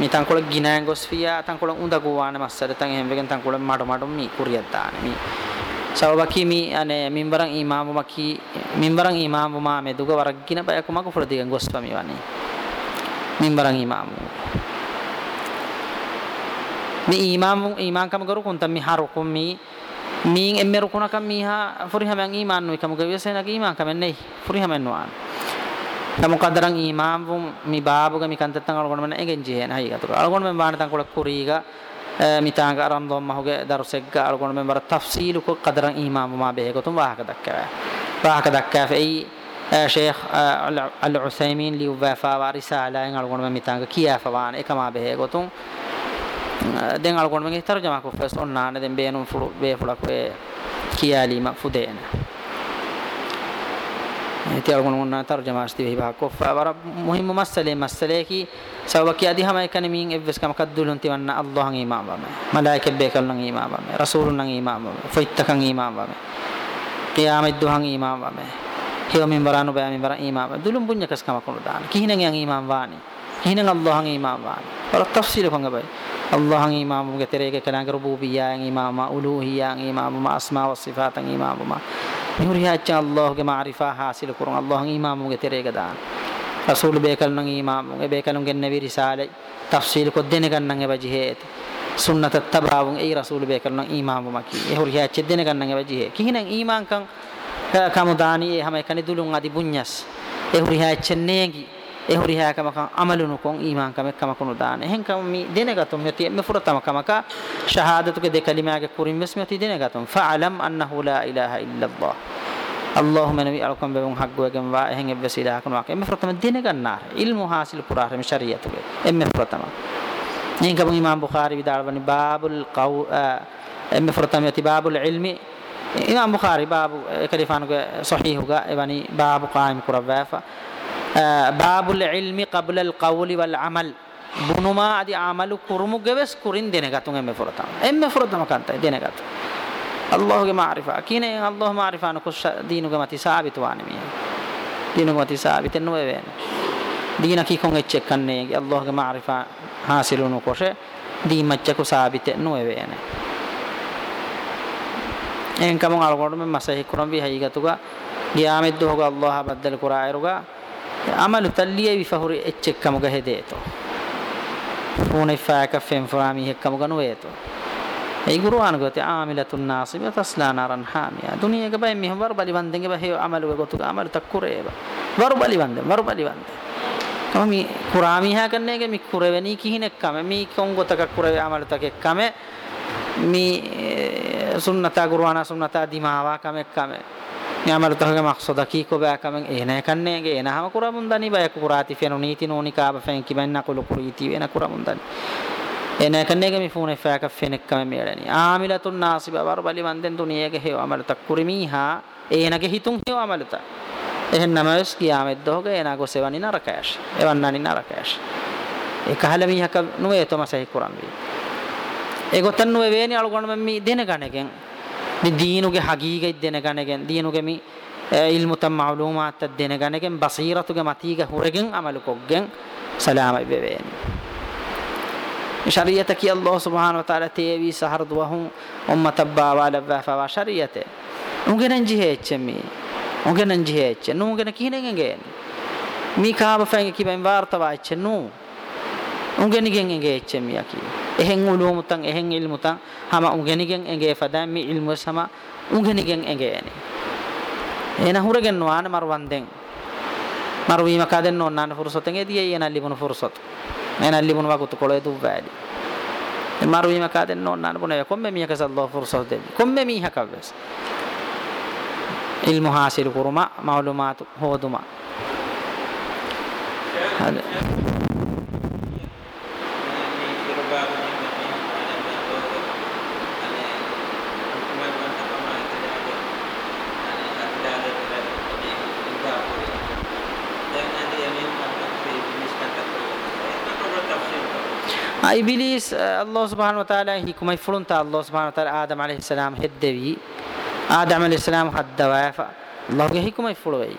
මේ තංකොල ගිනාන් ගොස් ෆියා තංකොල උඳ ගෝවාන මස්සර තං එහෙම වෙගෙන් තංකොල මඩ මඩ මේ කුරියක් දාන මේ සවබකි මේ අනේ මින්වරන් ඊමාමු මකි මින්වරන් ඊමාමු මා මේ දුක වරක් ගින බයකුමක ෆුරදිගෙන් ගොස් පමි වනේ mimbarang imamu mi imamu iman kam garu kuntam mi harukum mi min emme rukuna kam miha furihaman iman nui kam gawi sena ki iman kam nei furihaman nuan tamu kadarang imam vum mi babu ga mi kantatang algon men egen jehen hai gatur algon men bana tang kula kuriga eh, mitang aram dom mahuge darusegga algon men bar tafsilu ko kadarang imam ma be gotum wahaka dakkawa wahaka dakkafa ei شيخ العثيمين ليوفا رسالة ينقلون من ميتانك كيا فوان إكما به قطون دين ألقون من ترجمة كفس أننا دين بينون فلو بيفلك كيا لما فدين තියල්ගුණ උන්න තර්ජමාස්ති වෙහි බහක් කොෆ වර මුහිම්ම මස්සලේ මස්සලේකි සවකී අදිහම එකන මින් එවස් කම කද්දුලුන් තිවන්න අල්ලාහන් ඊමාම් වම මලායික බේකල් නම් ඊමාම් වම රසූලුන් නම් ඊමාම් වම ෆයිත්තකන් ඊමාම් වම කියාමෙත් දුහන් ඊමාම් වම kewamin warano bayamin wara imam dulum bunya kas kama kunu dan kihinan yang imam wani kihinan allah ang imam wani wala tafsir ko ngabai allah ang imam ge terege kalang rububiyya ang imam uluhiyya ang imam ma asma wa sifat ang imam ma nuriya cha allah ge ma'rifa hasil kurun allah ang imam ge terege dan rasul bekalun ang imam ge bekalun ge nabi risale tafsir ko dene gannan ge bajihet sunnat tabrawun ei eh, rasul bekalun imam ma ki ehur ya chedene gannan ge bajihet kihinan iman kan kamu dani e hama kani dulun adi bunyas e huri ha chennegi e huri ha kama kan amalunu kon iman kama kama kunu dani hen kam mi denega tum yati me furata kama ka shahadatu ke de kalima ke kurim mes yati denega tum fa'lam annahu la ilaha illa allah اللهم نبي عليكم بهم حق وجم واهن بسيدا كن واقع ام فرتم دين النار علم حاصل قرار من شريعته ام فرتم ان كم امام بخاري بدار باب القو ام فرتم يتي باب العلم imam bukhari babu eh, kalifanuga sahihuga evani babu qaim kurawafa eh, babul ilmi qabla al qawli wal amal bunuma adi amalu kurumu geves kurin denegatun emme furatam emme furatam kanta denegat Allahge ma'rifa kine Allah ma'rifa nu kus dinuga mati sabitu animi dinuga mati sabiten nu even dina ki kon ecche kanne Allahge ma'rifa hasilunu koshe di maccha ku sabite nu even එන්කම අලකොඩ මෙ මසහි කුරම් වි හයිගතුගා ගියාමෙද්ද හොග අල්ලාහ බද්දල් කුරායරුගා අමලු තල්ලිය විෆහුරි එච්චෙක්කමග හෙදේතෝ ෆෝනේ ෆාක ෆෙන් ෆරාමි හෙක්කමග නොවේතෝ ඒ ගුරුවාන ගොත ආමිලතුන් නාසිබ තස්ලා නරන් හාමියා දුනියක බයි මිහවර බලිවන්දෙන්ගේ බහේ අමලු ගොතුගා අමලු තක්කුරේබ වරු බලිවන්දෙන් වරු බලිවන්දෙන් මම කුරාමිහා කරන එක මේ කුරවැණි කිහිනෙක්කම මේ කොන් ගොතක කුරවේ අමලතක එක්කම මේ সুন্নাতা গুরুয়ানা সুন্নাতা দিমাওয়া কামেক কামে আমার তোহকে মাকসদা কি কবে কামে এনে কান্নে গে এনা হামা কুরা মুন্দানি বা এক কুরাতি ফেন নীতি নোনি কাবা ফেন কি বাইনা কইলো কুরিতি এনা কুরা মুন্দানি এনে কান্নে গে মি ফোনে ফাকা ফেনে কামে মেড়ানি আমিলাতুন নাসিবা বার বালি মানদেন দুনিয়া গে হেও আমার তাক কুরিমিহা এনাকে হিতুং হেও আমালতা එහෙන්නමස් කියාමෙද්ද හොග එනගො සෙවනි නරකයශ එවන්නනි නරකයශ ඒ කහල මීහක නුවේ තොමසෙහි කුරම් වේ ඒගොත්තන් ඔය වේනේ අලුගොන්න මම මේ දෙන කණකෙන් දීනුගේ හගීගෙත් දෙන කණකෙන් දීනුගේ මේ ඉල්මුතම් මාලූමාත් දෙන කණකෙන් බසීරතුගේ මතීග හුරගෙන් අමල කොග්ගෙන් සලාම ඉබෙවෙන් شريعة كي الله سبحانه وتعالى تيبي سهر دوهم أمة تبا والبا فوا شريعة උගෙන ජිහෙච්චමි උගෙන ජිහෙච්ච නුගෙන කිනගෙන් මේ කාබ ෆැන් කිබෙන් වාර්තවාච්ච නු උගෙනගෙන් ගෙච්චමිය කි ehen ulumutan ehen ilmutan hama ungenigen enge fadan mi ilmu sama ungenigen enge ene ena huregen nuan marwanden marwima kaden non nan fursaten ediye ena libun fursat ena libun wagut kole du vadi marwima kaden non nan bune komme mi hakas allah fursat de komme mi hakas ilmu hasil kuruma maulumat hoduma hada ඉබිලිස් අල්ලාහ් සුබ්හානහු වතාලා හිකුමයි ෆුලුන්තා අල්ලාහ් සුබ්හානහු වතාලා ආදම් আলাইහිස්සලාම් හෙද්දෙවි ආදම් আলাইහිස්සලාම් හද්දවාෆා අල්ලාහ්ගේ හිකුමයි ෆුලුවයි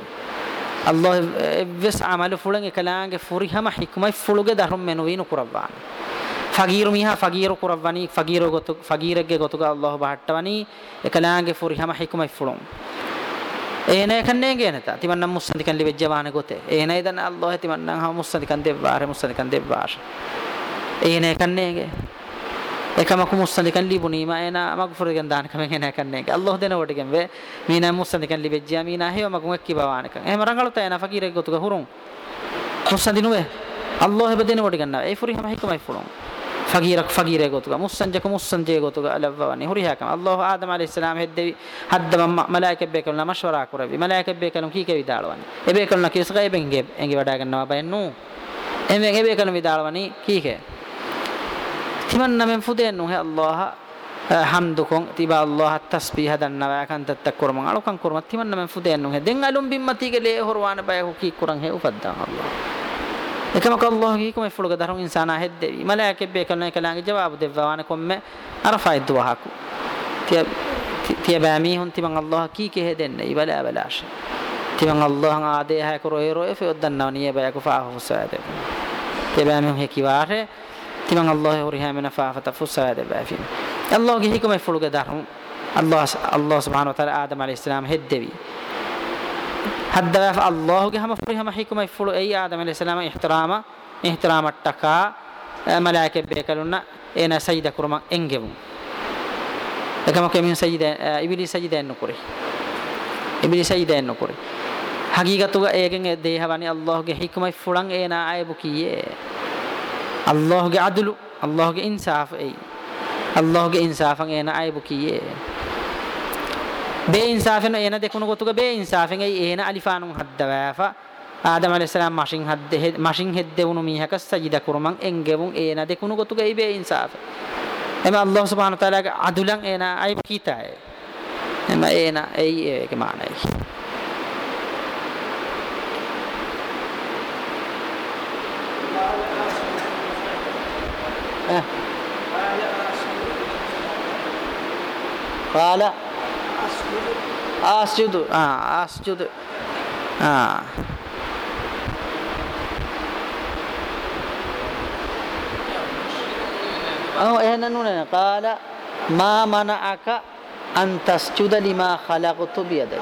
අල්ලාහ් එවස් අමල ෆුලන් එකලාගේ ෆුරිහම හිකුමයි ෆුලුගේ ධර්ම මෙනුවින කුරබ්බාන ෆගීරු මිහා ෆගීරු කුරබ්බානි ෆගීරු ගොතු ෆගීරගේ ගොතුක අල්ලාහ් බහට්ටවනි එකලාගේ ෆුරිහම හිකුමයි ෆුලුම් ඒනේ කන්නේ ගේනත තිමන්නම් මුස්සන්දිකන් ලිවෙජ්ජවාන ගොතේ ඒනේ දන අල්ලාහ් තිමන්නම් හා මුස්සන්දිකන් දෙවාර මුස්සන්දිකන් දෙවාර ene kannege ekamaku musnadikan libunima ena magfurigan dan kamen ena kannege allah dena wodigen ve mina musnadikan libejja mina hewa magun ekki bawanikan ehma rangaluta ena fakire gotuga hurun musnadinu ve allah heba dena wodigen na e furi hama hikamai furun fagirak fagire gotuga mussanjaka mussanje gotuga alawani huri hakam allah adam alayhis salam hedde haddam malaika be kalna mashwara kurabi malaika be kalun ki ke vidalwani ebe kalna kisga ebenge enge wada ganna bayennu emme ebe kalna vidalwani ki ke تمنى من فدين هي الله حمدكم تبا الله التسبيح هذا النبا كان تتكر من علو كان كرمت تمنى من فدين هي دين علم بمتي كلي هروان باي هو كي كرن هي وفدا الله එකමක අල්ලාහගේ කම ෆුලක දරුන් ඉنسානා හෙද්දේවි මලයාකෙ බේකලන කලංගේ ජවාබ දෙවවාන කොම්මේ අර ෆයිද් වහකු තිය තිය බෑමී හොන් තිමන් අල්ලාහ කී කෙහෙ දෙන්නේ ඉවලා බලාශ තිමන් අල්ලාහ ආදේ හැකරෝ හේරෝ එෆෙ ඔද්දන්නව නිය බයකු ෆාහුසාද තිය බෑමී හෙකිවාරේ timan allah hori hamena faafata fusada baafin allah ge hikmai fuluga darum allah allah subhanahu wa taala adam alayhi salam heddevi haddaaf allah ge hama furi hama hikmai fulu ei adam alayhi salam ihtirama ihtirama taka malaike bekalunna ena sajda kurma engevum ekama ke min sajda ibili sajda ennu kuri ibili sajda ennu kuri hagigatuga egen e dehawani allah ge hikmai fulan ena aibu kiye අල්ලාහගේ අදලු අල්ලාහගේ ඉන්සාෆ එයි අල්ලාහගේ ඉන්සාෆන් එන අයබු කියේ බේ ඉන්සාෆෙන එන දෙකුණු ගොතුක බේ ඉන්සාෆෙන් එයි එන අලිෆානුන් හද්දවෑෆා ආදම අලයිහිස්සලාම් මෂින් හද්දෙ මෂින් හෙද්දෙවුණු මීහක සජිද කුරුමන් එන්ගෙවුන් එන දෙකුණු ගොතුක එයි බේ ඉන්සාෆ එම අල්ලාහ් සුබ්හානහු තාලාගේ අදුලන් එන අයබු කීතයි එම එන එයි ඒක මානයි eh. qaal asjud ah, asjud ah. eh, qaal maa manacaka an tasjuda lima khalaqtu biyaday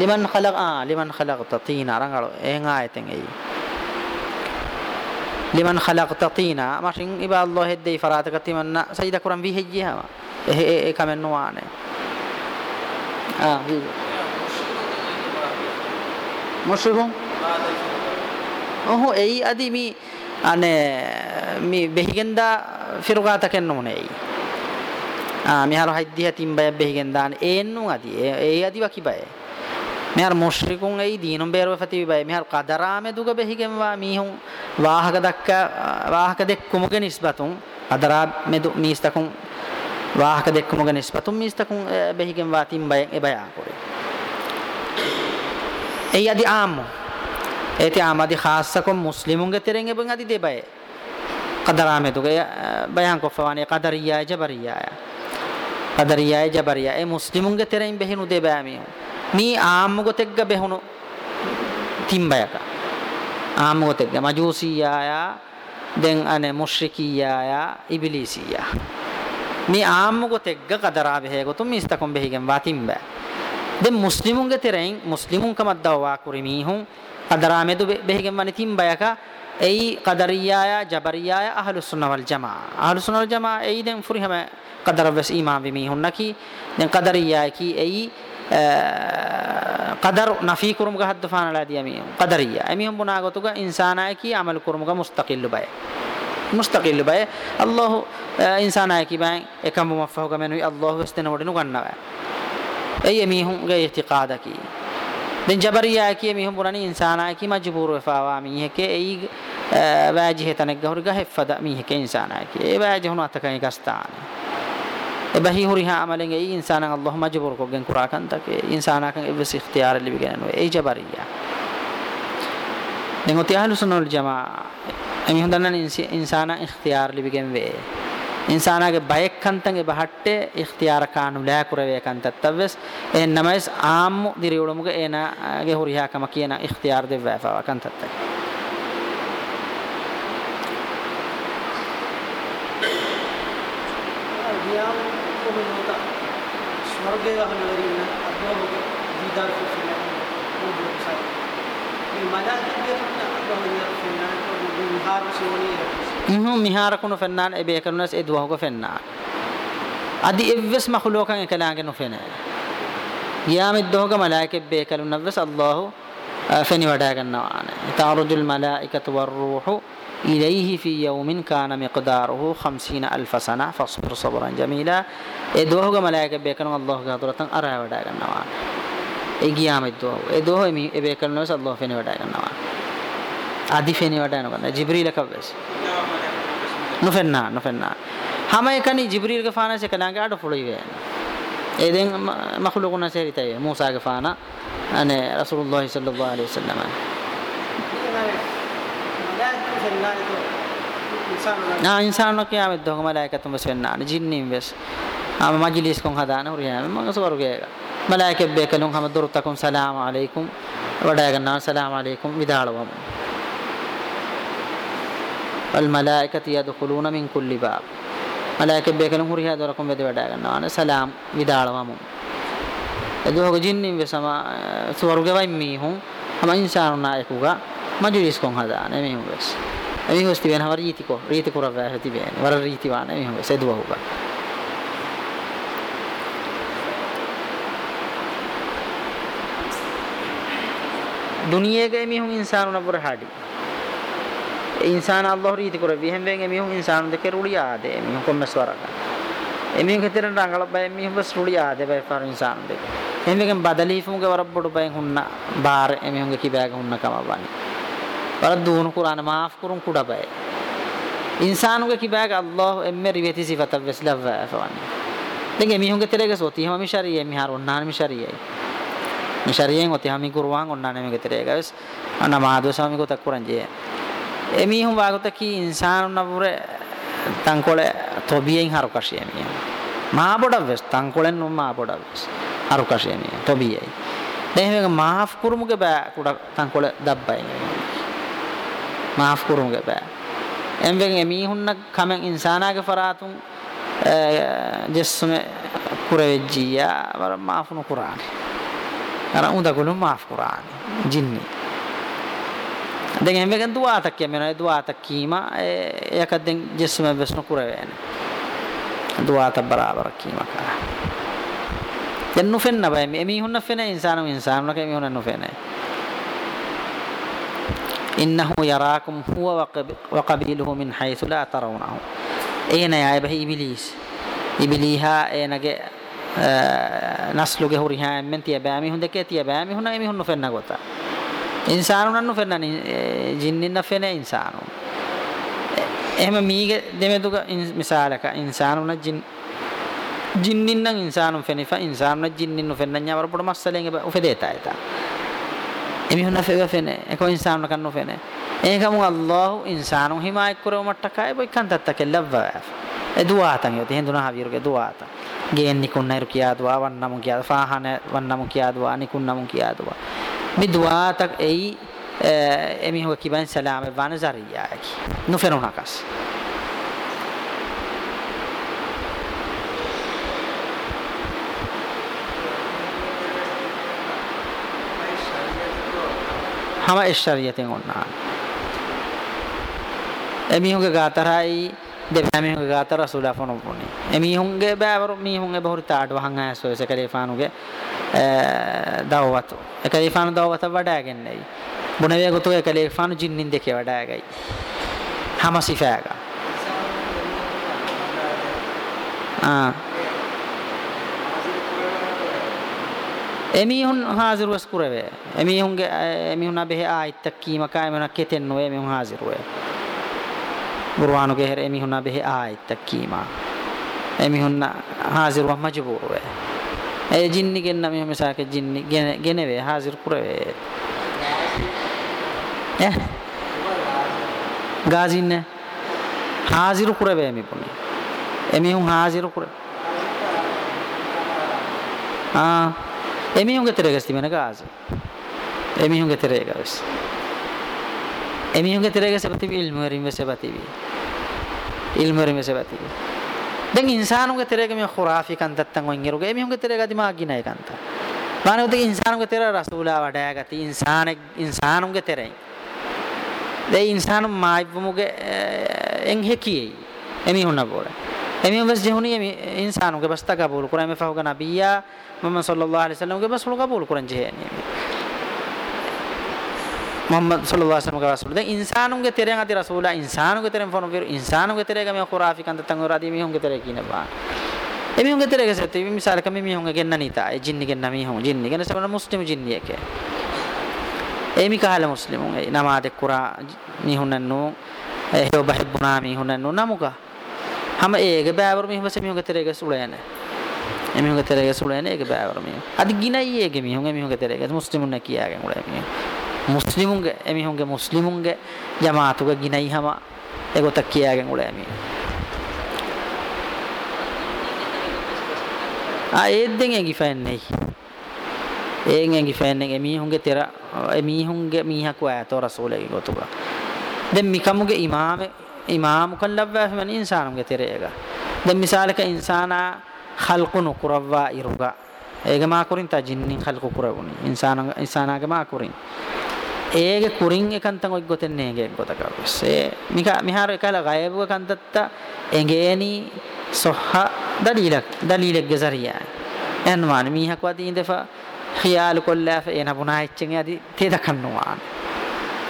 liman khalaq ah liman khalaqta tiina arangal eh, eh, engaayten eyi لمن خلقت طينا ماشين إبا الله هدي فراتك تمنى سيدة قرآن في هجيها إيه إيه إيه كمن نوانه آه هيجي مشركون ඔහු එයි අදි මේ අනේ මේ බෙහිගෙන්දා ෆිරුගාත කෙන්නුනේ එයි ආ මිහාර හයිද්දිය තින් බය බෙහිගෙන් දාන ඒන්නු අදි ඒ අදි වකි බය මෙහර මුෂ්රිකුන් ඇයි දීනුම් බේරව ෆතිබයි මෙහර කදරාමෙ දුක බෙහිගෙම්වා මීහුන් වාහක දක්කා වාහක දෙක්කුමුගේ නිස්බතුන් අදරා මෙදු මීස්තකුන් වාහක දෙක්කුමුගේ නිස්බතුන් මීස්තකුන් බෙහිගෙම්වා තින් බයෙන් එබයා කොරේ එයි අදි ආම්මෝ ඒති ආමදි ખાસකම් මුස්ලිමුන්ගේ තෙරෙන් එබන් අදි දෙබයි කදරාමෙ දුක බයන් කොෆවානේ කදරියා ජබරියා කදරියා ජබරියා ඒ මුස්ලිමුන්ගේ තෙරෙන් බෙහිනු දෙබෑ මීහුන් මේ ආම්මුගතෙක්ග බැහුණු තිම්බයක ආම්මුගතෙක්ග මජූසීයායා දැන් අනේ මුශ්‍රිකීයායා ඉබිලිසීයා මේ ආම්මුගතෙක්ග කදරා බෙහෙගොතුම් මිස්තකොම් බෙහිගෙන් වාතිම්බෑ දැන් මුස්ලිමුන්ගේ තෙරෙන් මුස්ලිමුන්කමක් දවවා කුරිමීහුන් කදරා මෙදු බෙහිගෙන් වනි තිම්බයක ඒ කදරියාය ජබරියාය අහලුස් සුන්නා වල් ජමා අහලුස් සුන්නා වල් ජමා ඒ දැන් ෆුරිහම කදරවස් ඊමාන් වෙමි හුන්නකි දැන් කදරියාය කි ඒ قدر نفي كرمغ حد فانا لا دي امي قدريه امي هم بناغتوغا انسانا كي عمل كرمغ مستقل باي مستقل باي الله انسانا كي باي اكم مفهوغ منوي الله استن ودن غنوا اي امي هم غي اعتقادكي دين جبريا كي امي هم بناني انسانا كي مجبور وفاوا امي هكي اي واجه تنغ غور غه فدا امي هكي انسانا كي اي واجه هنا تكاي غستان ebahi huri ha amalen ei insana allahumma jabur ko gen kurakan take insana kan ebes ikhtiyar li bigen no ei jabariya dengoti ahlus sunnah wal jamaa emi hundanan insana ikhtiyar li bigen ve ඉන්සානාගේ බයක් කන්තන්ගේ බහට්ටේ ඉක්තියාර කානු ලෑ කුරවේ කන්තත්තවස් එන්නමයිස් ආම්මු දිරියුළුමුගේ එනගේ හුරියාකම කියන ඉක්තියාර දෙවෑවා කන්තත්තේ होगा स्वर्ग हमें अब्बोगे दीदार film ඉහු මිහාරකුණු ෆෙන්නාන එබේ කරුණස් ඒ දුවහක ෆෙන්නාන අදි එවස් මහලෝකන් එකලාගෙන ෆෙන යාමෙත් දොහක මලායිකෙබ් බේ කරුණවස් අල්ලාහ් ෆෙනි වඩා ගන්නවා තාරුජුල් මලායිකතු වර්රුහු إليه في يوم كان مقداره خمسين ألف سنة فاصبر صبرا جميلا إدوه ملائكة بيكنا الله قادرة أرى وداغن نوان إقيام إدوه إدوه إمي إبيكنا نوس الله فيني وداغن نوان আদি ফেনি ওটানো কথা জিবরিল কাবেস নুফেন না নুফেন না হামা এখানে জিবরিল কে ফানা সে কালাঙ্গে আডো ফুলই গে এদেন মখলুক না সেরি তাই মুসা কে ফানা মানে রাসূলুল্লাহ সাল্লাল্লাহু আলাইহি ওয়াসাল্লাম ඉන්සානෝ කියාමෙත් දොහම මලායිකතුන් බස් වෙන්නාන ජින්නින් බස් ආම මජ්ලිස් කොන් හදාන උරියාම මං සවර්ගයක මලායිකෙ බේකලුන් හැම දුරුතකුම් සලාම අලයිකුම් වඩා ගන්නා සලාම අලයිකුම් විදාලවම් වල් මලායිකති යදඛුලූන මින් කුල්ලි බාබ් මලායිකෙ බේකලුන් හුරියා දොරකුම් වෙද වඩා ගන්නා සලාම් විදාලවම් එදෝග ජින්නින් වෙසම සවර්ගයවයි මීහුම් හැම ඉන්සානෝ නායකුගා majulis kon hadaane mihubes emihus tiben hawar riiti ko riiti kuravaa hati ben war riiti waane mihubes eduwa huba දුනියේගේ මිහුන් ඉන්සානුන බරහඩි ඉන්සාන අල්ලාහ් රීති කර විහෙන් වෙන් එමිහුන් ඉන්සානු දෙක රුලියාද එමිහුන් කොම්මස් වරක එමිහුන් කෙතර රංගල බය එමිහුන් බස් රුලියාද බය පාර ඉන්සානු දෙක එමිහුන් බදලීෆුන්ගේ වරබ්බඩු බයෙන් හුන්න බාර එමිහුන්ගේ කිබෑග හුන්න කමවන්නේ වරද්දු වුණු කුරාන මාෆ් කුරුන් කුඩබයි ඉන්සානුගේ කිබෑග අල්ලාහ් එම්මෙ රිවති සිෆත වෙස්ලව ෆවන්නේ දෙගේ මිහුන්ගේ තෙරේගේ සෝති හැම මිශරියේ මිහාර ඔන්නාන මිශරියේ මිශරියෙන් ඔති හැම කුරුවාන් ඔන්නාන මිගේ තෙරේගේ වෙස් අනමාදෝ සාමිකෝ තක්කුරන්ජේ එමිහුන් වාගත කි ඉන්සානුන නබුරේ තංකොලේ තොබියෙන් හරුකෂිය මිය මා බොඩව වෙස් තංකොලෙන් නො මා බොඩව වෙස් හරුකෂිය මිය තොබියයි දෙහෙම මාෆ් කුරුමුගේ බෑ කුඩ තංකොල දබ්බයි මාෆ් කරුන්ගේ බෑ එම්වෙන් එමීහුන්න කමෙන් ඉන්සානාගේ ෆරාතුන් ජස්සම කුරෙජ්ජියා වර මාෆුන කුරානි අර උදගුළු මාෆ් කුරානි ජින්නි දැන් එම්වෙන් දුආතක් කියමන දුආතක් කීම ඒක දැන් ජස්සම වෙස්න කුරවේන දුආත බරාබර කීම කරා දැන් නුෆෙන්න බෑ එමීහුන්න ෆෙන ඉන්සානු ඉන්සානුක එමීහුන්න නුෆෙන්නේ إنه يراكم هو وقبيله من حيث لا ترونه أين يا إبه إبليس إبليها أينك نسلوge huriha men tiyabami hunde ke tiyabami huna emi hunnu fenna gota insanu nannu fenna ni jinnin na fene insanu එහෙම මීගේ දෙමෙදුක මිසාලක ඉන්සානුන ජින් ජින්නින් නම් ඉන්සානුන් ෆෙනිෆා ඉන්සානුන ජින්නින් නොෆෙන්නන් යාවර පොඩ මස්සලෙන් උපදේතායතා එමිහුන්න ෆෙව ෆෙනේ එකෝ ඉන්සානුන කන්නු ෆෙනේ ඒකම අල්ලාහ් ඉන්සානුන් හිමායක් කරව මට්ටකයි බොයිකන් තත්තක ලබ්වා ඒ දුආතන් යොති හෙන්දුනා හවිරුගේ දුආතන් ගේන් නිකුන් නයිරු කියා දුවා වන්නමු කියා ෆාහන වන්නමු කියා දුවා නිකුන් නමු කියා දුවා මේ දුආතක් එයි එමිහුව කිබන් සලාම වනසරියාකි නුෆෙරුණකස් හැම ශරීයතෙන් ඔන්නා එමිහුගේ ගාතරයි දෙපැමිහුගේ ගාතර රසූලා ෆොනු පොනි එමිහුගේ බෑවරු මිහුගේ බහුරි තාඩ වහන් ඇසෝ සකලේෆානුගේ දවවතු එකලේෆානු දවවත වඩාගෙන්නයි බුණවේ ගොතෝ එකලේෆානු ජින්නින් දෙකේ වඩාගයි හැම සිෆාගා ආ එමිහුන් හාසිරුවස් කුරවේ එමිහුන්ගේ එමිහුන් අබෙහෙ ආයිත්තක් කීමකා එමිහුනක් කෙතෙන් නොවේ එමිහුන් හාසිරුවේ ගුරුවානුගේ හැර එමිහුන් අබෙහෙ ආයිත්තක් කීමා එමිහුන් හාසිරුවක් මජබූරුවේ ඒ ජින්නිගෙන් නම් මෙහෙම සාක ජින්නි ගෙනවේ හාසිරු කුරවේ ඈ ගාසින්නේ හාසිරු කුරවේ මිපුනේ එමිහුන් හාසිරු කුරවේ ආ එමිහුන්ගේ තෙරේගස් තිබෙන ගාස එමිහුන්ගේ තෙරේගස් එමිහුන්ගේ තෙරේගස් ප්‍රතිවි ඉල්මරින් වෙසපතිවි ඉල්මරින් වෙසපතිවි දැන් ඉන්සානුන්ගේ තෙරේග මේ ખુરાෆිකන් තත්තන් වන් ඉරුගේ එමිහුන්ගේ තෙරේග දිමා ගිනා එකන්ත මානවද ඉන්සානුන්ගේ තෙර රසූලා වඩා ගති ඉන්සානෙක් ඉන්සානුන්ගේ තෙරේ දැන් ඉන්සානු මායිබුමුගේ එන් හෙකියේ එමිහුන්න බෝරේ एम बस जहुनी इंसानों के बस्ता कबूल कुरान में फ़ाहू का नबिया मोहम्मद सल्लल्लाहु अलैहि वसल्लम के बस कबूल कुरान जे मोहम्मद सल्लल्लाहु अलैहि वसल्लम के रसूल इंसानों के तेरे गति रसूल इंसानों के तेरे फोन फिर इंसानों के तेरे में खुराफी कंद तंग रादी में होंगे तेरे की नबा एमी होंगे तेरे के सते मिसाल कमी मी होंगे के ननी ता जिन्न के नमी हों जिन्न के सब मुस्लिम जिन्न के एमी कहले मुस्लिम होंगे नमाज कुरा मी हुननु ए बहबुना मी हुननु नमुका හැම ඒක බෑවරු මිහවස මිහුග තෙරේගස් උලයන එමිහුග තෙරේගස් උලයන ඒක බෑවරු මිහ අද ගිනයි ඒක මිහුග මිහුග තෙරේගස් මුස්ලිමුන් නැ කියාගෙන උලය මිහ මුස්ලිමුන්ගේ එමිහුන්ගේ මුස්ලිමුන්ගේ ජමාතුග ගිනයි හැම ඒගොතක් කියාගෙන උලය මිහ ආ ඒද්දෙන් එගිෆන්නේ ඒන් එගිෆන්නේ මිහුන්ගේ තෙර මිහුන්ගේ මිහකු ඈතෝ රසූලගේ ගොතුග දැන් මිකමුගේ ඉමාමේ ඉමා මුකල්ලබ්වා ෆිමන් ඉන්සානුගේ තෙරේග දැන් මිසාලක ඉන්සානා ඛල්කුනු කුරවවා ඉරුග ඒග මා කුරින් තා ජින්නින් ඛල්කු කුරවුනි ඉන්සාන ඉන්සානාගේ මා කුරින් ඒගේ කුරින් එකන්තන් ඔයි ගොතෙන්නේ ඒගේ ගොතක ඒ මික මිහාර එකල ගයබුව කන්තත්ත එගේනි සොහ දලීලක් දලීලක් ගසරියා එන්වානි මීහක් වදී දෙපා خيال كلها فإن أبونا هيتشنيا دي تيدا كنوان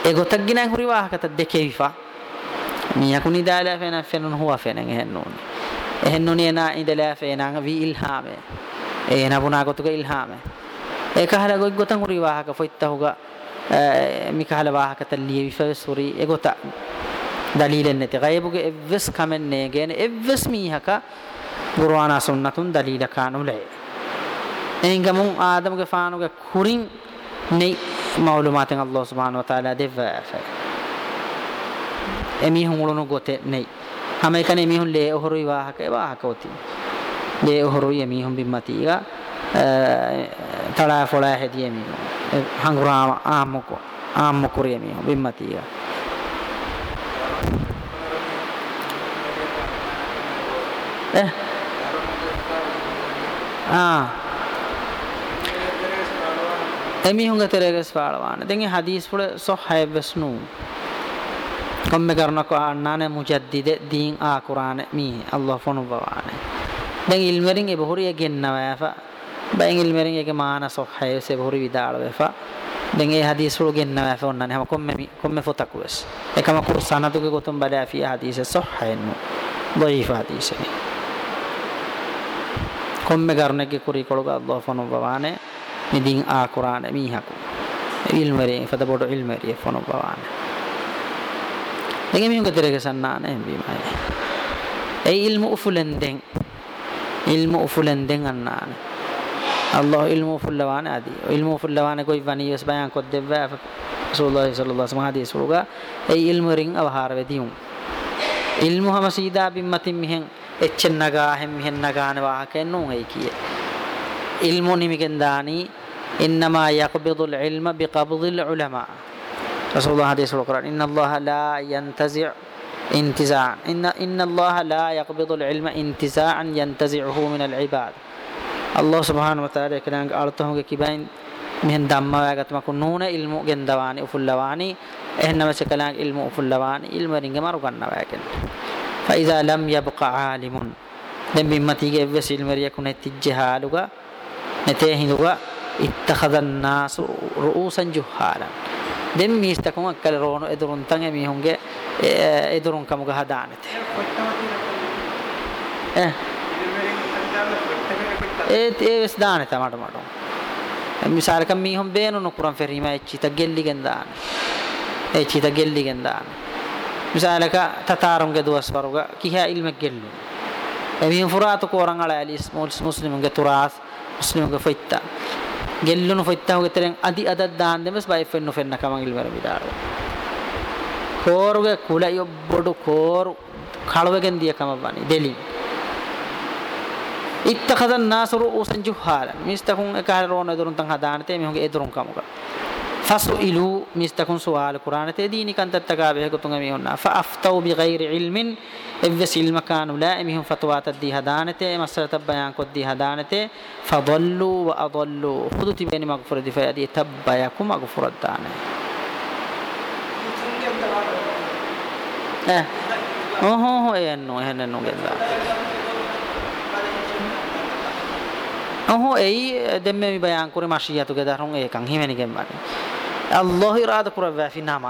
إيه قتقنا هوري واحد كتدكيفا niyakuni dala fena fenun huwa fenen ehennu ehennu ni na idala fena vi ilhame e na buna gotuka ilhame e kahala goi gotan uri wahaka foitta huga mi kahala wahaka talli vi fa suri e gota dalilen neti gaibuge evves kamenne gen evves mi haka qur'ana sunnatun dalila kanule engamun adamuge faanuge kurin nei maulumaten allah subhanahu wa taala devva එමිහුන් උළුණු ගොතේ නෙයි හැම එකන එමිහුන් ලේ ඔහරුයි වාහකේ වාහකෝති ලේ ඔහරුයි එමිහුන් බිම්මතිගා තලා ෆොලා හැදියමි හංගුරාම ආමකෝ ආමකුරියමි බිම්මතිගා eh ආ එමිහුන් ගතරේගස් පාලවාන දෙන්නේ හදීස් වල සොහයවස් නූ komme garnako annane mujaddide din a qur'ane mi allah fonu bawane den ilmerin e bohuri gennawafa ben ilmerin ege maana sohhaye se bohuri vidalwefa den e hadis ru gennawafa onnane hama komme mi komme fotakues ekama kur sanatuke gotum bala fi hadis sohhaynu dhaif hadis ni komme garnake kuri koluga allah fonu bawane midin a qur'ane mi haku ilmerin fada bodu ilmerin fonu bawane لكن يمكن تريك سنة أنا بيما أي علم أفلن دين علم أفلن دين أنا أنا الله علم أفلن أدي علم أفلن كوي فاني يس بيان كود دبا رسول الله صلى الله عليه وسلم هذه سلوكا أي علم رين أظهار بديهم علم هم سيدا بمتي مهن اتشن نجا هم مهن نجا نواه كنو هيك علم نمكن داني إنما يقبض العلم بقبض العلماء رسول الله حديث القرآن إن الله لا ينتزع انتزاعا إن إن الله لا يقبض العلم انتزاعا ينتزعه من العباد الله سبحانه وتعالى كلام أرته كبين من دم واجت ما كنون علم جندواني وفلواني إحنا مش كلام علم وفلواني علم رينج ما رجعنا واجن فإذا لم يبقى عالم لم يمتي جبس علم يكون تجهالوا نتهنوا اتخذ الناس رؤوسا جهالا dem miistakun akkale roono eduruntan emiihunge edurun kamuga hadaanete ඒත් ඒස් දානත මට මට මිසාරක මීහොම් බේනුනු කුරන් ෆෙරීම එච්චිත ගෙල්ලිගෙන් දාන එච්චිත ගෙල්ලිගෙන් දාන මිසාලක තතාරුන්ගේ දුවස්වරුග කිහැ ඉල්මක් ගෙල්ලු එමිහොම් ෆුරාතු කෝරන් අල Alice මුස්ලිමුන්ගේ තුරාස් මුස්ලිමුන්ගේ ෆයිත්තා ಗೆಲ್ಲುನು ಫೈತ್ತಾಹುಗೆತ್ತರೆನ್ ಅದಿ ಅದದ್ ದಾಂದೆಮಸ್ ಬೈಫೆನ್ನು ಫೆನ್ನ ಕಮಂಗಿಲ್ ಬರಬಿದಾಳು ಕೋರುಗೆ ಕುಲಯೊಬ್ಬಡು ಕೋರು ಕಳುವಗೆಂದಿಯ ಕಮ ಬನಿ ದೆಲಿ ಇತ್ತಖದ ನಾಸರು ಉಸಂಜು ಹಾಲ ಮಿಸ್ತಕುಂ ಎಕಾರರೋನ ಎದುರುಂತಂ ಹದಾನತೆ ಮಿಹುಗೆ ಎದುರುಂ ಕಮುಗ فاسئلوا مستكون سؤال القرآن تديني كان تتكابه كتنغ ميهن فأفتوا بغير علم إذس المكان لائمهم فتوات الدي هدانته مسألة بيان قد دي هدانته فضلوا وأضلوا خذوا تبين مغفر دي فيدي تبايكم مغفر الدانه اه اوه اوه ايه نو ايه نو ඔහු එයි දෙම්මෙමි බයන් කුරේ මාෂියතු ගදරොන් ඒකන් හිමෙනිගෙන් වඩි අල්ලාහ් ඉරාද කුරවා ෆිනාම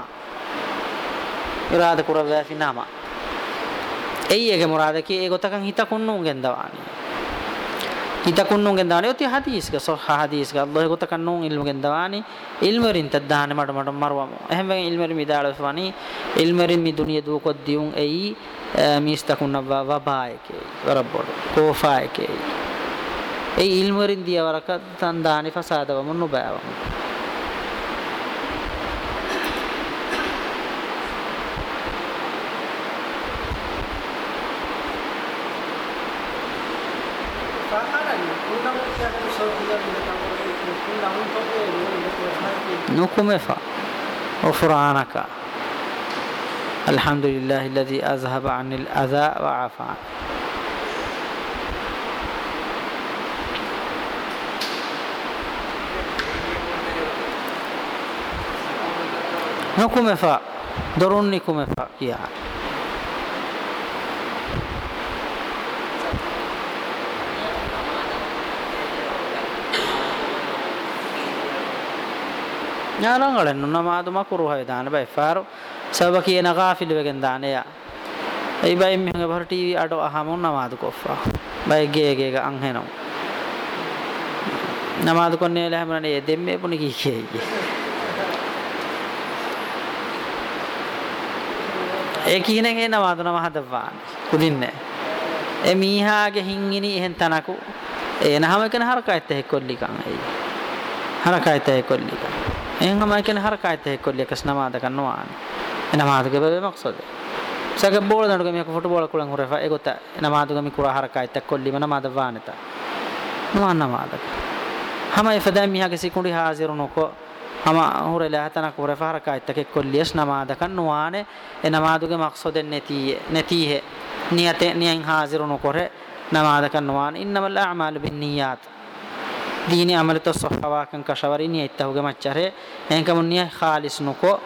ඉරාද කුරවා ෆිනාම එයි ඒගේ මුරාද කී ඒ ගොතකන් හිතකුන්නුන්ගෙන් දවානි හිතකුන්නුන්ගෙන් දානේ ඔති හදීස් ක සහ හදීස් ක අල්ලාහ් ගොතකන් නුන් ඉල්මුගෙන් දවානි ඉල්මරින් තදාන මඩ මඩ මරවම එහෙම වෙන් ඉල්මරින් මිදාලස් වනි ඉල්මරින් මි දුනිය දුකොත් දියුන් එයි මිස්තකුන්නව වබායකේ රබ්බෝ කෝෆායකේ ඒ ඉල්මරින්දිය වරක තන්දානි ෆසාදවම නුබෑවම نكم فا غفرانك الحمد لله الذي أذهب عن الأذى وعفى عنه نكم فا دروني كم فا يعني යාලංගලෙන් නමාදුම කුරුහය දාන බයි ෆාරු සබ කියන ගාෆිල් වෙගෙන් දානය ඒ බයි මෙහඟ බර ටීවී අඩෝ අහමුන් නමාදු කොෆා බයි ගේ ගේ අං හෙනෝ නමාදු කොන්නේ ලැහැමනේ දෙම්මේ පුනි කී කී ඒ කිහිනෙන් එන වාදනම හදවාන කුදින්නේ ඒ මීහාගේ හින්ගිනි එහෙන් තනකු එනහම එකන හරකයිත හෙකොල්ලිකන් ඒ හරකයිත හෙකොල්ලිකන් එනහම එකන හරකයිත හෙකොල්ලිකස් නමාද කන්නවාන එනමාදගේ බබේ මක්සද සක බෝල දනුක මේක ෆොටෝ බෝල කුලන් හොරෙෆා ඒකත නමාදුග මි කුරා හරකයිත කොල්ලිම නමාද වානත නමාද නමාද හැම ඉෆදා මීහාගේ සිකුණි හාසිරුනකෝ ama hure lahatana kure fahraka ittake kolliyas namada kan nuane e namaduge maqsaden netiye netihe niyate niyan hazirunu kore namada kan nuan innamal a'malu binniyat dini amal to sohwa kan kashawari niya ittahuge machare enkam niya khalis nuko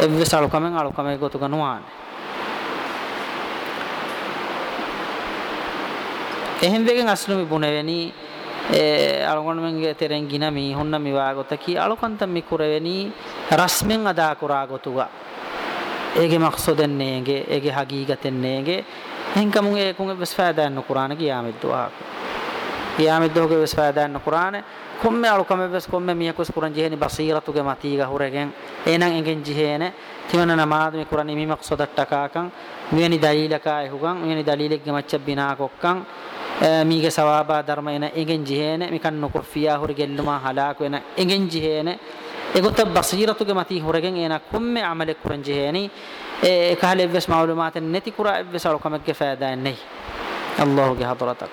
evve salukamen alukame gotuga nuan එහෙන් වෙගෙන් අස්නුමි බුණෙවෙනි අලුගොන්මෙන්ගේ තෙරෙන් ගින මීහුන්න මිවාගොතකි අලුකන්තම් මිකුරවෙනී රස්මෙන් අදා කුරාගොතුග ඒගේ මක්සොදන්නේගේ ඒගේ හගීගතෙන්නේගේ හිංකමුන් ඒකුන් වෙස් ෆෑදෑන්න කුරාණ ගියාමිද්දුවාක ගියාමිද්දෝගේ වෙස් ෆෑදෑන්න කුරාණ කොම්මෙ අලුකම වෙස් කොම්මෙ මියකුස් කුරන් ජිහෙනි බසීරතුගේ මතීග හුරගෙන් එනං එගෙන් ජිහේන තිවන නමාද මේ කුරාණ මි මක්සොදට්ටකාකන් මෙවැනි දලීලකා එහුගන් මෙවැනි දලීලෙක්ගේ මච්ච බිනා කොක්කන් මීග සවාබා ධර්ම එන එගෙන් ජීහේන මිකන් නොකර ෆියා හුර ගෙල්ලුමා හලාක වෙන එගෙන් ජීහේන එගොත බසීරතුගේ මති හුරගෙන් එන කුම්මෙ අමලෙ කුරන් ජීහේනි ඒ කහලෙ වෙස් මාලුමාත නැති කුරා වෙස් අලකමගේ ෆෑදා නැයි අල්ලාහගේ හදරතක්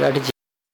गाड़ी